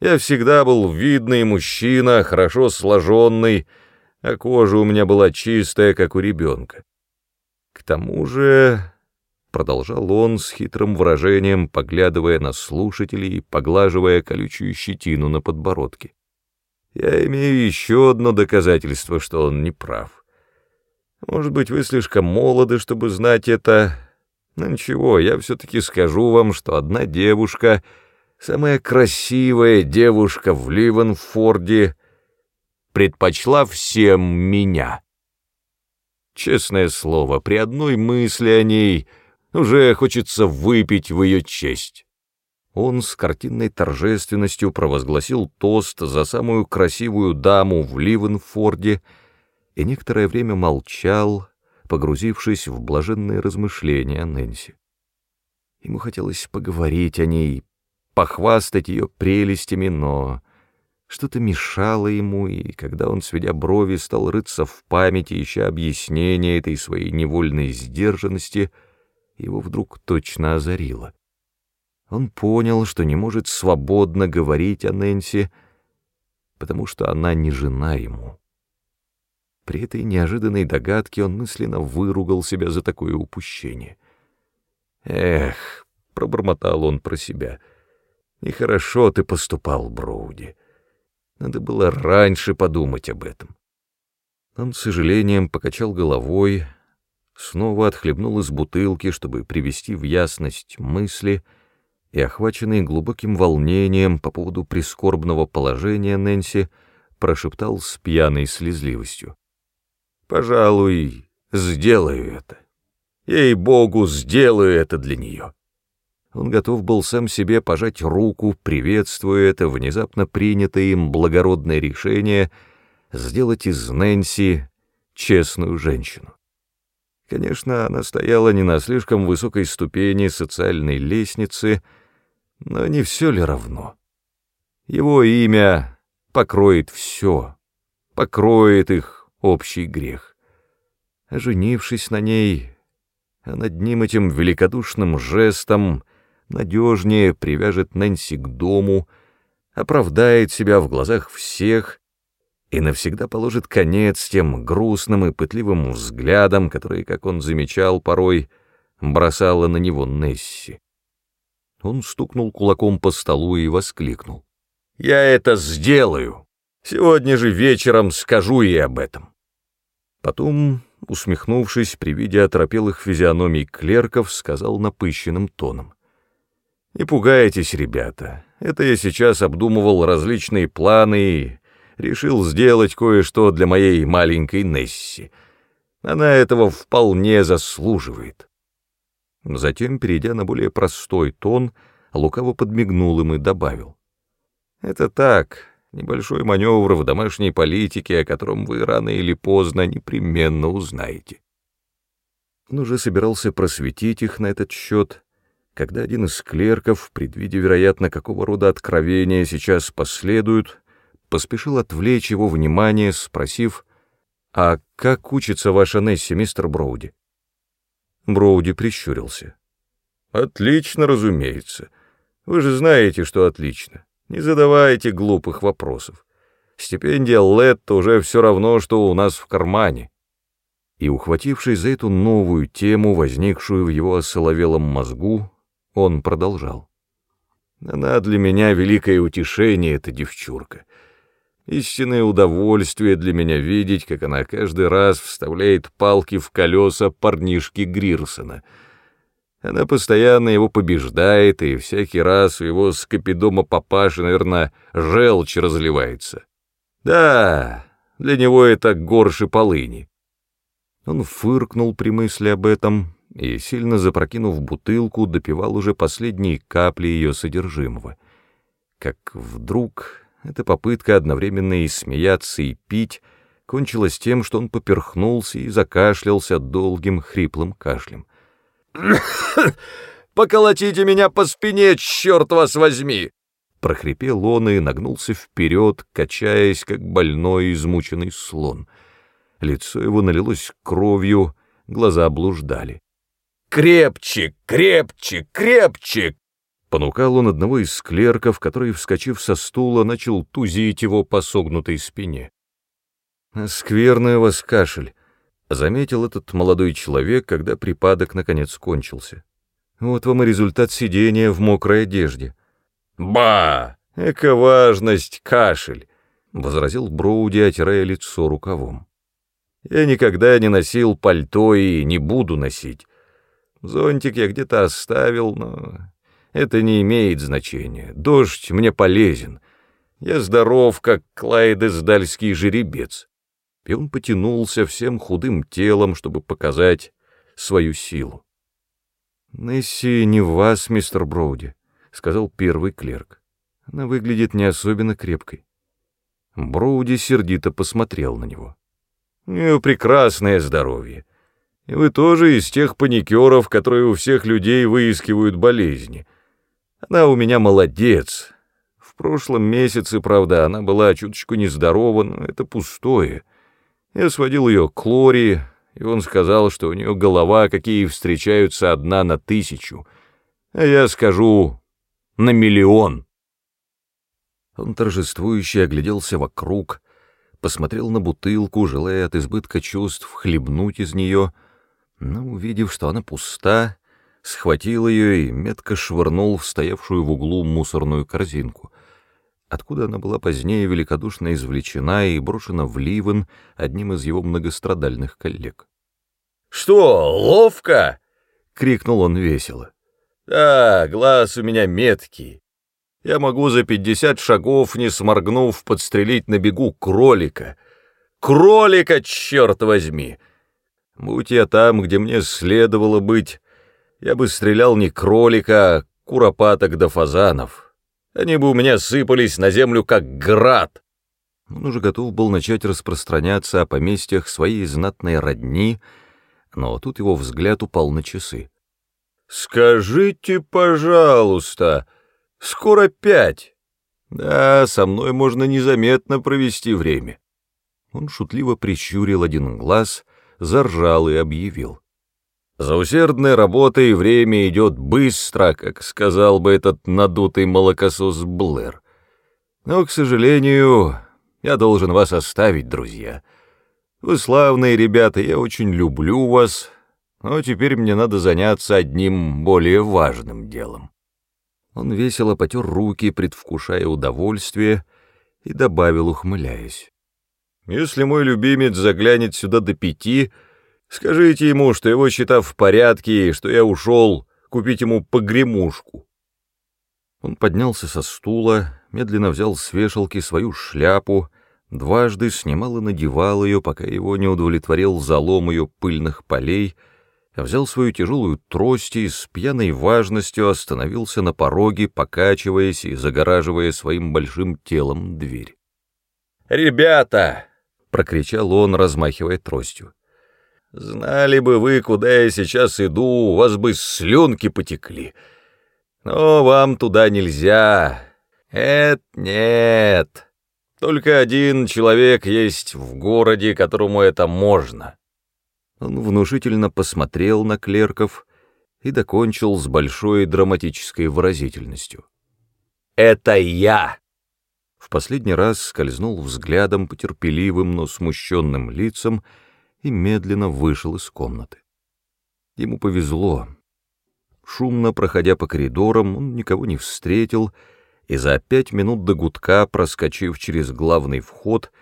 Speaker 2: я всегда был видный мужчина, хорошо сложенный, а кожа у меня была чистая, как у ребенка. К тому же продолжал он с хитрым выражением, поглядывая на слушателей и поглаживая колючую щетину на подбородке. «Я имею еще одно доказательство, что он не прав. Может быть, вы слишком молоды, чтобы знать это, но ничего, я все-таки скажу вам, что одна девушка, самая красивая девушка в Ливенфорде, предпочла всем меня». Честное слово, при одной мысли о ней — уже хочется выпить в ее честь. Он с картинной торжественностью провозгласил тост за самую красивую даму в Ливенфорде и некоторое время молчал, погрузившись в блаженные размышления о Нэнси. Ему хотелось поговорить о ней, похвастать ее прелестями, но что-то мешало ему, и когда он, сведя брови, стал рыться в памяти, ища объяснение этой своей невольной сдержанности — его вдруг точно озарило. Он понял, что не может свободно говорить о Нэнси, потому что она не жена ему. При этой неожиданной догадке он мысленно выругал себя за такое упущение. «Эх», — пробормотал он про себя, — «нехорошо ты поступал, Броуди. Надо было раньше подумать об этом». Он с сожалением покачал головой, — снова отхлебнул из бутылки, чтобы привести в ясность мысли, и, охваченный глубоким волнением по поводу прискорбного положения Нэнси, прошептал с пьяной слезливостью. «Пожалуй, сделаю это. Ей-богу, сделаю это для нее». Он готов был сам себе пожать руку, приветствуя это внезапно принятое им благородное решение сделать из Нэнси честную женщину. Конечно, она стояла не на слишком высокой ступени социальной лестницы, но не все ли равно? Его имя покроет все, покроет их общий грех. Оженившись на ней, над ним этим великодушным жестом надежнее привяжет Нэнси к дому, оправдает себя в глазах всех и навсегда положит конец тем грустным и пытливым взглядам, которые, как он замечал порой, бросала на него Несси. Он стукнул кулаком по столу и воскликнул. «Я это сделаю! Сегодня же вечером скажу ей об этом!» Потом, усмехнувшись при виде оторопелых физиономий клерков, сказал напыщенным тоном. «Не пугайтесь, ребята, это я сейчас обдумывал различные планы и решил сделать кое-что для моей маленькой Несси. Она этого вполне заслуживает. Затем, перейдя на более простой тон, лукаво подмигнул им и добавил. «Это так, небольшой маневр в домашней политике, о котором вы рано или поздно непременно узнаете». Он уже собирался просветить их на этот счет, когда один из клерков, предвидя, вероятно, какого рода откровения сейчас последуют, поспешил отвлечь его внимание, спросив, «А как учится ваша Несси, мистер Броуди?» Броуди прищурился. «Отлично, разумеется. Вы же знаете, что отлично. Не задавайте глупых вопросов. Стипендия Летта уже все равно, что у нас в кармане. И, ухватившись за эту новую тему, возникшую в его осоловелом мозгу, он продолжал. Она для меня великое утешение, эта девчурка. Истинное удовольствие для меня видеть, как она каждый раз вставляет палки в колеса парнишки Грирсона. Она постоянно его побеждает, и всякий раз у его скопидома папаши, наверное, желчь разливается. Да, для него это горше полыни. Он фыркнул при мысли об этом, и, сильно запрокинув бутылку, допивал уже последние капли ее содержимого. Как вдруг эта попытка одновременно и смеяться, и пить кончилась тем, что он поперхнулся и закашлялся долгим хриплым кашлем.
Speaker 1: «Поколотите меня по спине, черт вас возьми!»
Speaker 2: Прохрипел он и нагнулся вперед, качаясь, как больной измученный слон. Лицо его налилось кровью, глаза блуждали.
Speaker 1: «Крепче, крепче, крепче!»
Speaker 2: Понукал он одного из клерков, который, вскочив со стула, начал тузить его по согнутой спине. «Скверный у вас кашель», — заметил этот молодой человек, когда припадок наконец кончился. «Вот вам и результат сидения в мокрой одежде».
Speaker 1: «Ба! Эка важность, кашель!»
Speaker 2: — возразил Броуди, отирая лицо рукавом.
Speaker 1: «Я никогда не носил пальто и не буду носить. Зонтик я где-то оставил, но это не имеет значения. Дождь мне полезен. Я здоров, как клайдесдальский жеребец.
Speaker 2: И он потянулся всем худым телом, чтобы показать свою силу. «Несси не вас, мистер Броуди», — сказал первый клерк. «Она выглядит не особенно крепкой». Броуди сердито посмотрел на него.
Speaker 1: «У нее прекрасное здоровье. И вы тоже из тех паникеров, которые у всех людей выискивают болезни. Она у меня молодец. В прошлом месяце, правда, она была чуточку нездорова, но это пустое. Я сводил ее к Лори, и он сказал, что у нее голова, какие встречаются одна на тысячу. А я скажу, на миллион.
Speaker 2: Он торжествующе огляделся вокруг, посмотрел на бутылку, желая от избытка чувств хлебнуть из нее — но, увидев, что она пуста, схватил ее и метко швырнул в стоявшую в углу мусорную корзинку, откуда она была позднее великодушно извлечена и брошена в Ливен одним из его многострадальных коллег.
Speaker 1: «Что, ловко?»
Speaker 2: — крикнул он весело.
Speaker 1: «Да, глаз у меня меткий. Я могу за пятьдесят шагов, не сморгнув, подстрелить на бегу кролика. Кролика, черт возьми!» Будь я там, где мне следовало быть, я бы стрелял не кролика, а куропаток да фазанов. Они бы у меня сыпались на землю, как град.
Speaker 2: Он уже готов был начать распространяться о поместьях своей знатной родни, но тут его взгляд упал на часы.
Speaker 1: «Скажите, пожалуйста, скоро пять. Да, со мной можно незаметно провести время».
Speaker 2: Он шутливо прищурил один глаз — заржал и объявил.
Speaker 1: «За усердной работой время идет быстро, как сказал бы этот надутый молокосос Блэр. Но, к сожалению, я должен вас оставить, друзья. Вы славные ребята, я очень люблю вас, но теперь мне надо заняться одним более важным делом».
Speaker 2: Он весело потер руки, предвкушая удовольствие, и добавил, ухмыляясь.
Speaker 1: Если мой любимец заглянет сюда до пяти, скажите ему, что его счета в порядке что я ушел купить ему погремушку.
Speaker 2: Он поднялся со стула, медленно взял с вешалки свою шляпу, дважды снимал и надевал ее, пока его не удовлетворил залом ее пыльных полей, взял свою тяжелую трость и с пьяной важностью остановился на пороге, покачиваясь и загораживая своим большим телом дверь.
Speaker 1: «Ребята!»
Speaker 2: — прокричал он, размахивая тростью.
Speaker 1: «Знали бы вы, куда я сейчас иду, у вас бы слюнки потекли. Но вам туда нельзя. Это нет. Только один человек есть в городе, которому это можно».
Speaker 2: Он внушительно посмотрел на клерков и докончил с большой драматической выразительностью.
Speaker 1: «Это я!»
Speaker 2: в последний раз скользнул взглядом по терпеливым, но смущенным лицам и медленно вышел из комнаты. Ему повезло. Шумно проходя по коридорам, он никого не встретил, и за пять минут до гудка, проскочив через главный вход,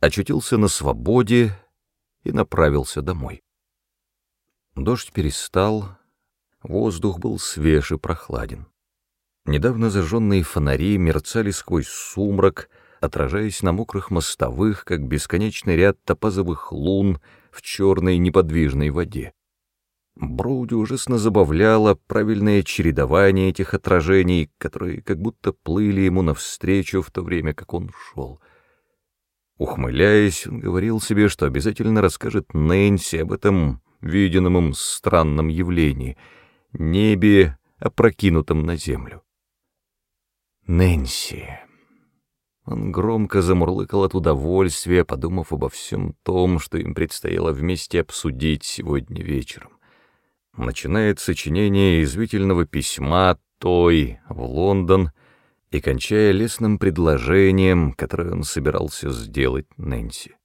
Speaker 2: очутился на свободе и направился домой. Дождь перестал, воздух был свеж и прохладен. Недавно зажженные фонари мерцали сквозь сумрак, отражаясь на мокрых мостовых, как бесконечный ряд топазовых лун в черной неподвижной воде. Броуди ужасно забавляло правильное чередование этих отражений, которые как будто плыли ему навстречу в то время, как он шел. Ухмыляясь, он говорил себе, что обязательно расскажет Нэнси об этом виденном им странном явлении — небе, опрокинутом на землю. Нэнси. Он громко замурлыкал от удовольствия, подумав обо всем том, что им предстояло вместе обсудить сегодня вечером. Начинает сочинение извительного письма той в Лондон и кончая лесным предложением, которое он собирался сделать Нэнси.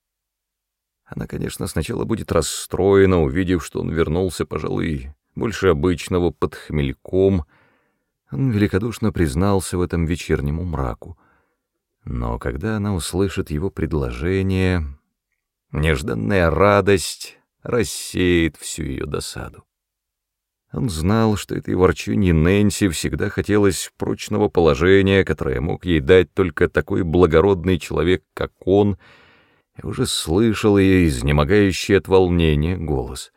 Speaker 2: Она, конечно, сначала будет расстроена, увидев, что он вернулся, пожалуй, больше обычного под хмельком — он великодушно признался в этом вечернему мраку. Но когда она услышит его предложение, нежданная радость рассеет всю ее досаду. Он знал, что этой ворчунье Нэнси всегда хотелось прочного положения, которое мог ей дать только такой благородный человек, как он, и уже слышал ее изнемогающий от волнения голос.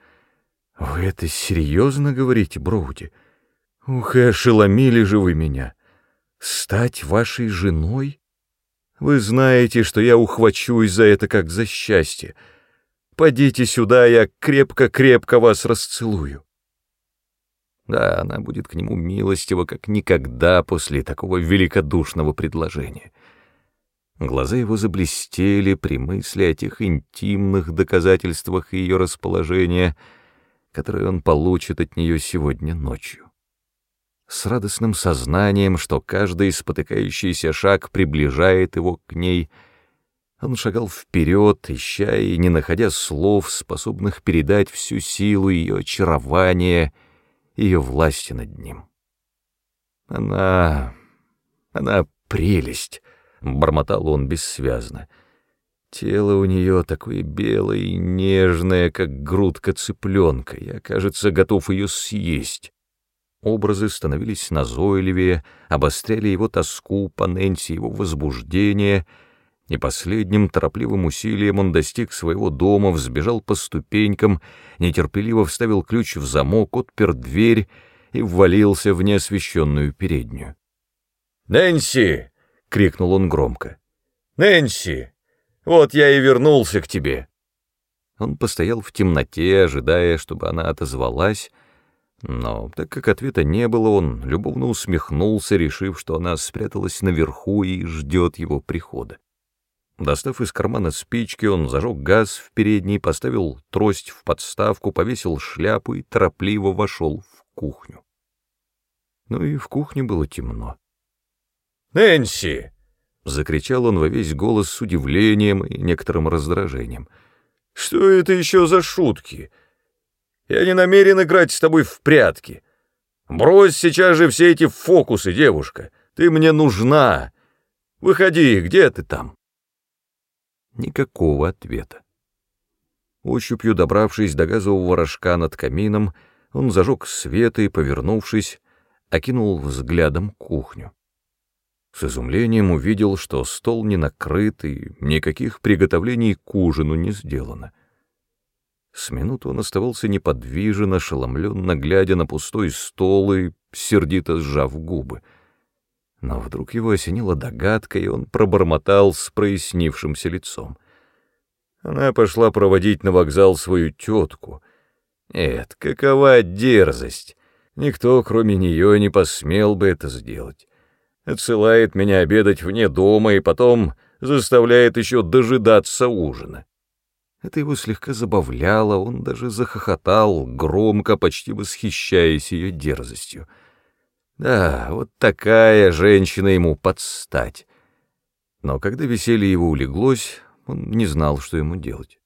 Speaker 2: «Вы это серьезно говорите, Броуди?» Ух, и ошеломили же вы меня. Стать вашей женой? Вы знаете, что я ухвачусь за это как за счастье. Подите сюда, я крепко-крепко вас расцелую. Да, она будет к нему милостива, как никогда после такого великодушного предложения. Глаза его заблестели при мысли о тех интимных доказательствах ее расположения, которые он получит от нее сегодня ночью с радостным сознанием, что каждый спотыкающийся шаг приближает его к ней, он шагал вперед, ища и не находя слов, способных передать всю силу ее очарования, ее власти над ним. Она... она прелесть, — бормотал он бессвязно. Тело у нее такое белое и нежное, как грудка цыпленка. Я, кажется, готов ее съесть. Образы становились назойливее, обостряли его тоску по Нэнси, его возбуждение, и последним торопливым усилием он достиг своего дома, взбежал по ступенькам, нетерпеливо вставил ключ в замок, отпер дверь и ввалился в неосвещенную переднюю. «Нэнси!» — крикнул он громко. «Нэнси! Вот я и вернулся к тебе!» Он постоял в темноте, ожидая, чтобы она отозвалась, но так как ответа не было, он любовно усмехнулся, решив, что она спряталась наверху и ждет его прихода. Достав из кармана спички, он зажег газ в передней, поставил трость в подставку, повесил шляпу и торопливо вошел в кухню. Ну и в кухне было темно. «Нэнси!» — закричал он во весь голос с удивлением и некоторым раздражением. «Что это еще за шутки?» Я не намерен играть с тобой в прятки. Брось сейчас же все эти фокусы, девушка. Ты мне нужна. Выходи, где ты там?» Никакого ответа. Ощупью добравшись до газового рожка над камином, он зажег свет и, повернувшись, окинул взглядом кухню. С изумлением увидел, что стол не накрыт и никаких приготовлений к ужину не сделано. С минуту он оставался неподвижен, ошеломленно глядя на пустой стол и сердито сжав губы. Но вдруг его осенила догадка, и он пробормотал с прояснившимся лицом. Она пошла проводить на вокзал свою тетку. Нет, какова дерзость! Никто, кроме нее, не посмел бы это сделать. Отсылает меня обедать вне дома и потом заставляет еще дожидаться ужина. Это его слегка забавляло, он даже захохотал, громко, почти восхищаясь ее дерзостью. Да, вот такая женщина ему подстать.
Speaker 1: Но когда веселье его улеглось, он не знал, что ему делать.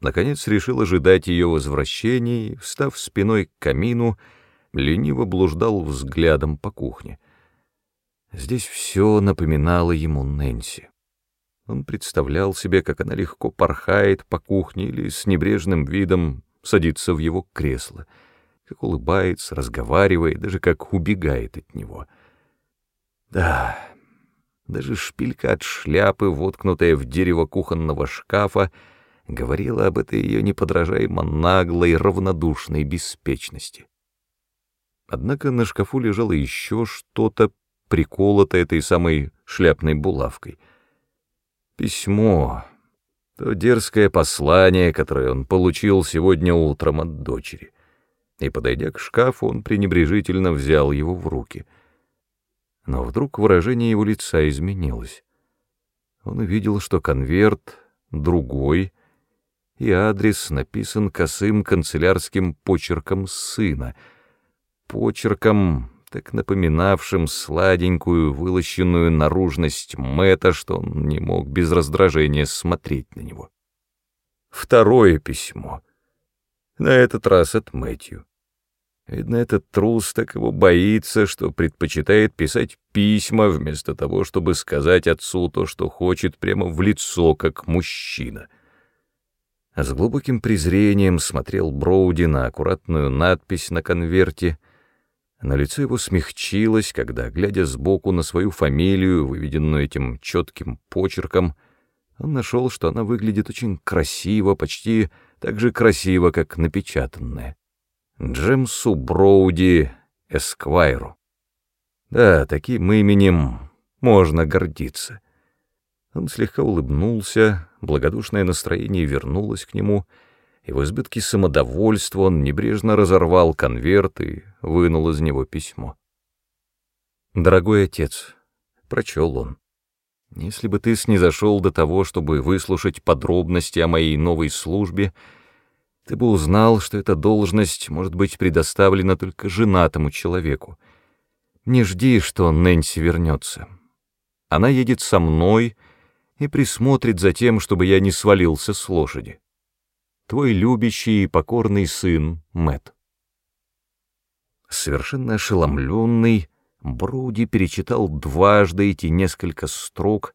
Speaker 1: Наконец решил ожидать ее возвращения и, встав спиной к камину, лениво блуждал взглядом по кухне. Здесь все напоминало ему Нэнси. Он представлял себе, как она легко порхает по кухне или с небрежным видом садится в его кресло, как улыбается, разговаривает, даже как убегает от него. Да, даже шпилька от шляпы, воткнутая в дерево кухонного шкафа, говорила об этой ее неподражаемо наглой, равнодушной беспечности. Однако на шкафу лежало еще что-то, приколотое этой самой шляпной булавкой. Письмо, то дерзкое послание, которое он получил сегодня утром от дочери. И, подойдя к шкафу, он пренебрежительно взял его в руки — но вдруг выражение его лица изменилось. Он увидел, что конверт другой, и адрес написан косым канцелярским почерком сына, почерком, так напоминавшим сладенькую, вылощенную наружность Мэтта, что он не мог без раздражения смотреть на него. Второе письмо. На этот раз от Мэтью. Видно, этот трус так его боится, что предпочитает писать письма вместо того, чтобы сказать отцу то, что хочет прямо в лицо, как мужчина. С глубоким презрением смотрел Броуди на аккуратную надпись на конверте. На лицо его смягчилось, когда, глядя сбоку на свою фамилию, выведенную этим четким почерком, он нашел, что она выглядит очень красиво, почти так же красиво, как напечатанная. Джемсу Броуди Эсквайру. Да, таким именем можно гордиться. Он слегка улыбнулся, благодушное настроение вернулось к нему, и в избытке самодовольства он небрежно разорвал конверт и вынул из него письмо. «Дорогой отец», — прочел он, — «если бы ты снизошел до того, чтобы выслушать подробности о моей новой службе, — ты бы узнал, что эта должность может быть предоставлена только женатому человеку. Не жди, что Нэнси вернется. Она едет со мной и присмотрит за тем, чтобы я не свалился с лошади. Твой любящий и покорный сын Мэт. Совершенно ошеломленный, Броуди перечитал дважды эти несколько строк,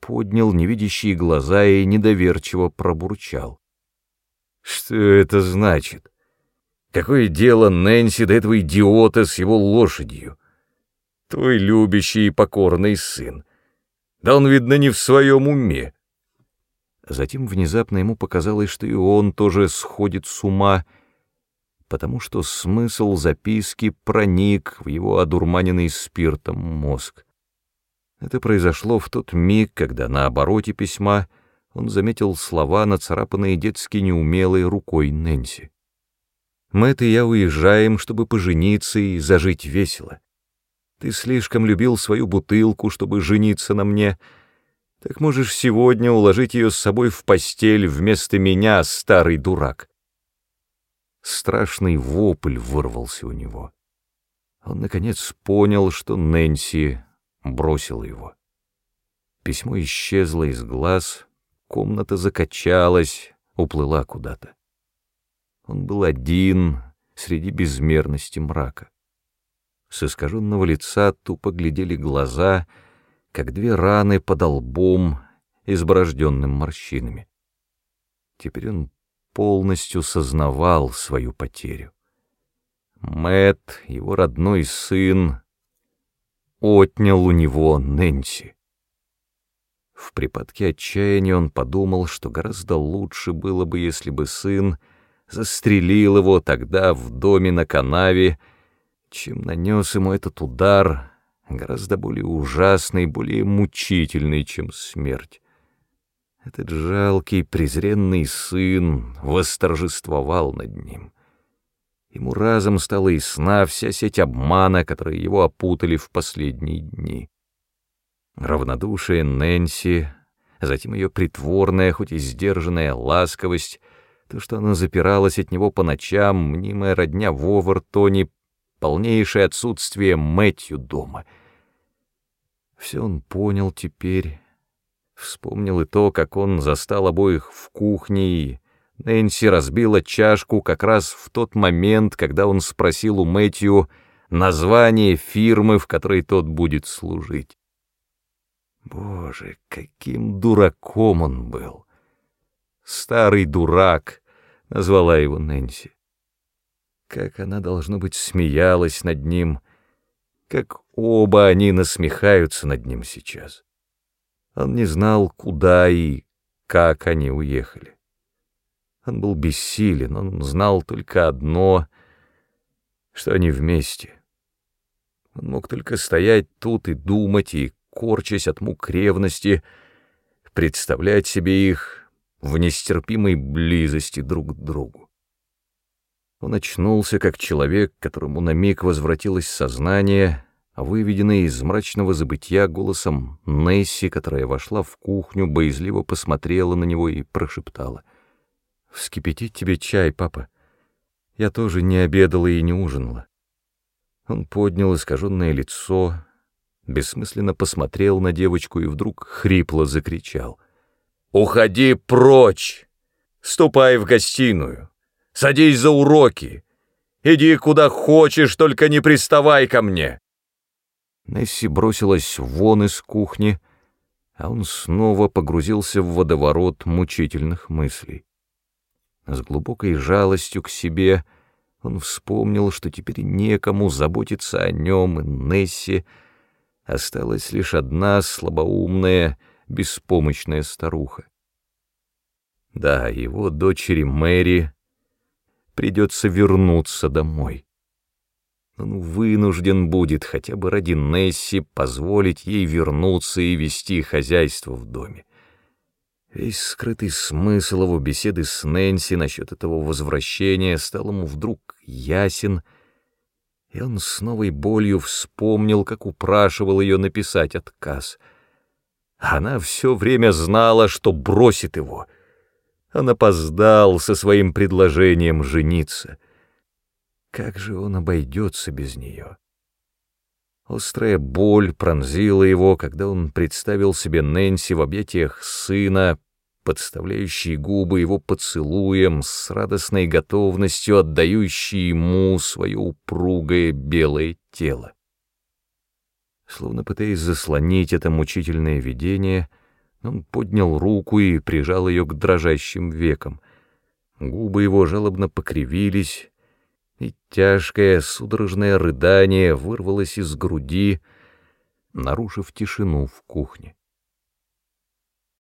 Speaker 1: поднял невидящие глаза и недоверчиво пробурчал. Что это значит? Какое дело Нэнси до этого идиота с его лошадью? Твой любящий и покорный сын. Да он, видно, не в своем уме. Затем внезапно ему показалось, что и он тоже сходит с ума, потому что смысл записки проник в его одурманенный спиртом мозг. Это произошло в тот миг, когда на обороте письма — он заметил слова, нацарапанные детски неумелой рукой Нэнси. «Мэтт и я уезжаем, чтобы пожениться и зажить весело. Ты слишком любил свою бутылку, чтобы жениться на мне. Так можешь сегодня уложить ее с собой в постель вместо меня, старый дурак». Страшный вопль вырвался у него. Он, наконец, понял, что Нэнси бросила его. Письмо исчезло из глаз, Комната закачалась, уплыла куда-то. Он был один среди безмерности мрака. С искаженного лица тупо глядели глаза, как две раны под лбом, изборожденным морщинами. Теперь он полностью сознавал свою потерю. Мэт, его родной сын, отнял у него Нэнси. В припадке отчаяния он подумал, что гораздо лучше было бы, если бы сын застрелил его тогда в доме на канаве, чем нанес ему этот удар, гораздо более ужасный, более мучительный, чем смерть. Этот жалкий, презренный сын восторжествовал над ним. Ему разом стала ясна вся сеть обмана, которые его опутали в последние дни. Равнодушие Нэнси, затем ее притворная, хоть и сдержанная ласковость, то, что она запиралась от него по ночам, мнимая родня в Овертоне, полнейшее отсутствие Мэтью дома. Все он понял теперь, Вспомнил и то, как он застал обоих в кухне, и Нэнси разбила чашку как раз в тот момент, когда он спросил у Мэтью название фирмы, в которой тот будет служить. Боже, каким дураком он был! Старый дурак, назвала его Нэнси. Как она, должно быть, смеялась над ним, как оба они насмехаются над ним сейчас. Он не знал, куда и как они уехали. Он был бессилен, он знал только одно, что они вместе. Он мог только стоять тут и думать, и, корчась от мук ревности, представлять себе их в нестерпимой близости друг к другу. Он очнулся, как человек, которому на миг возвратилось сознание, выведенный из мрачного забытья голосом Несси, которая вошла в кухню, боязливо посмотрела на него и прошептала. «Вскипятить тебе чай, папа. Я тоже не обедала и не ужинала». Он поднял искаженное лицо, бессмысленно посмотрел на девочку и вдруг хрипло закричал. «Уходи прочь! Ступай в гостиную! Садись за уроки! Иди куда хочешь, только не приставай ко мне!» Несси бросилась вон из кухни, а он снова погрузился в водоворот мучительных мыслей. С глубокой жалостью к себе он вспомнил, что теперь некому заботиться о нем и Несси, осталась лишь одна слабоумная, беспомощная старуха. Да, его дочери Мэри придется вернуться домой. Он вынужден будет хотя бы ради Несси позволить ей вернуться и вести хозяйство в доме. Весь скрытый смысл его беседы с Нэнси насчет этого возвращения стал ему вдруг ясен, и он с новой болью вспомнил, как упрашивал ее написать отказ. Она все время знала, что бросит его. Он опоздал со своим предложением жениться — как же он обойдется без нее? Острая боль пронзила его, когда он представил себе Нэнси в объятиях сына, подставляющие губы его поцелуем, с радостной готовностью отдающей ему свое упругое белое тело. Словно пытаясь заслонить это мучительное видение, он поднял руку и прижал ее к дрожащим векам. Губы его жалобно покривились, и тяжкое судорожное рыдание вырвалось из груди, нарушив тишину в кухне.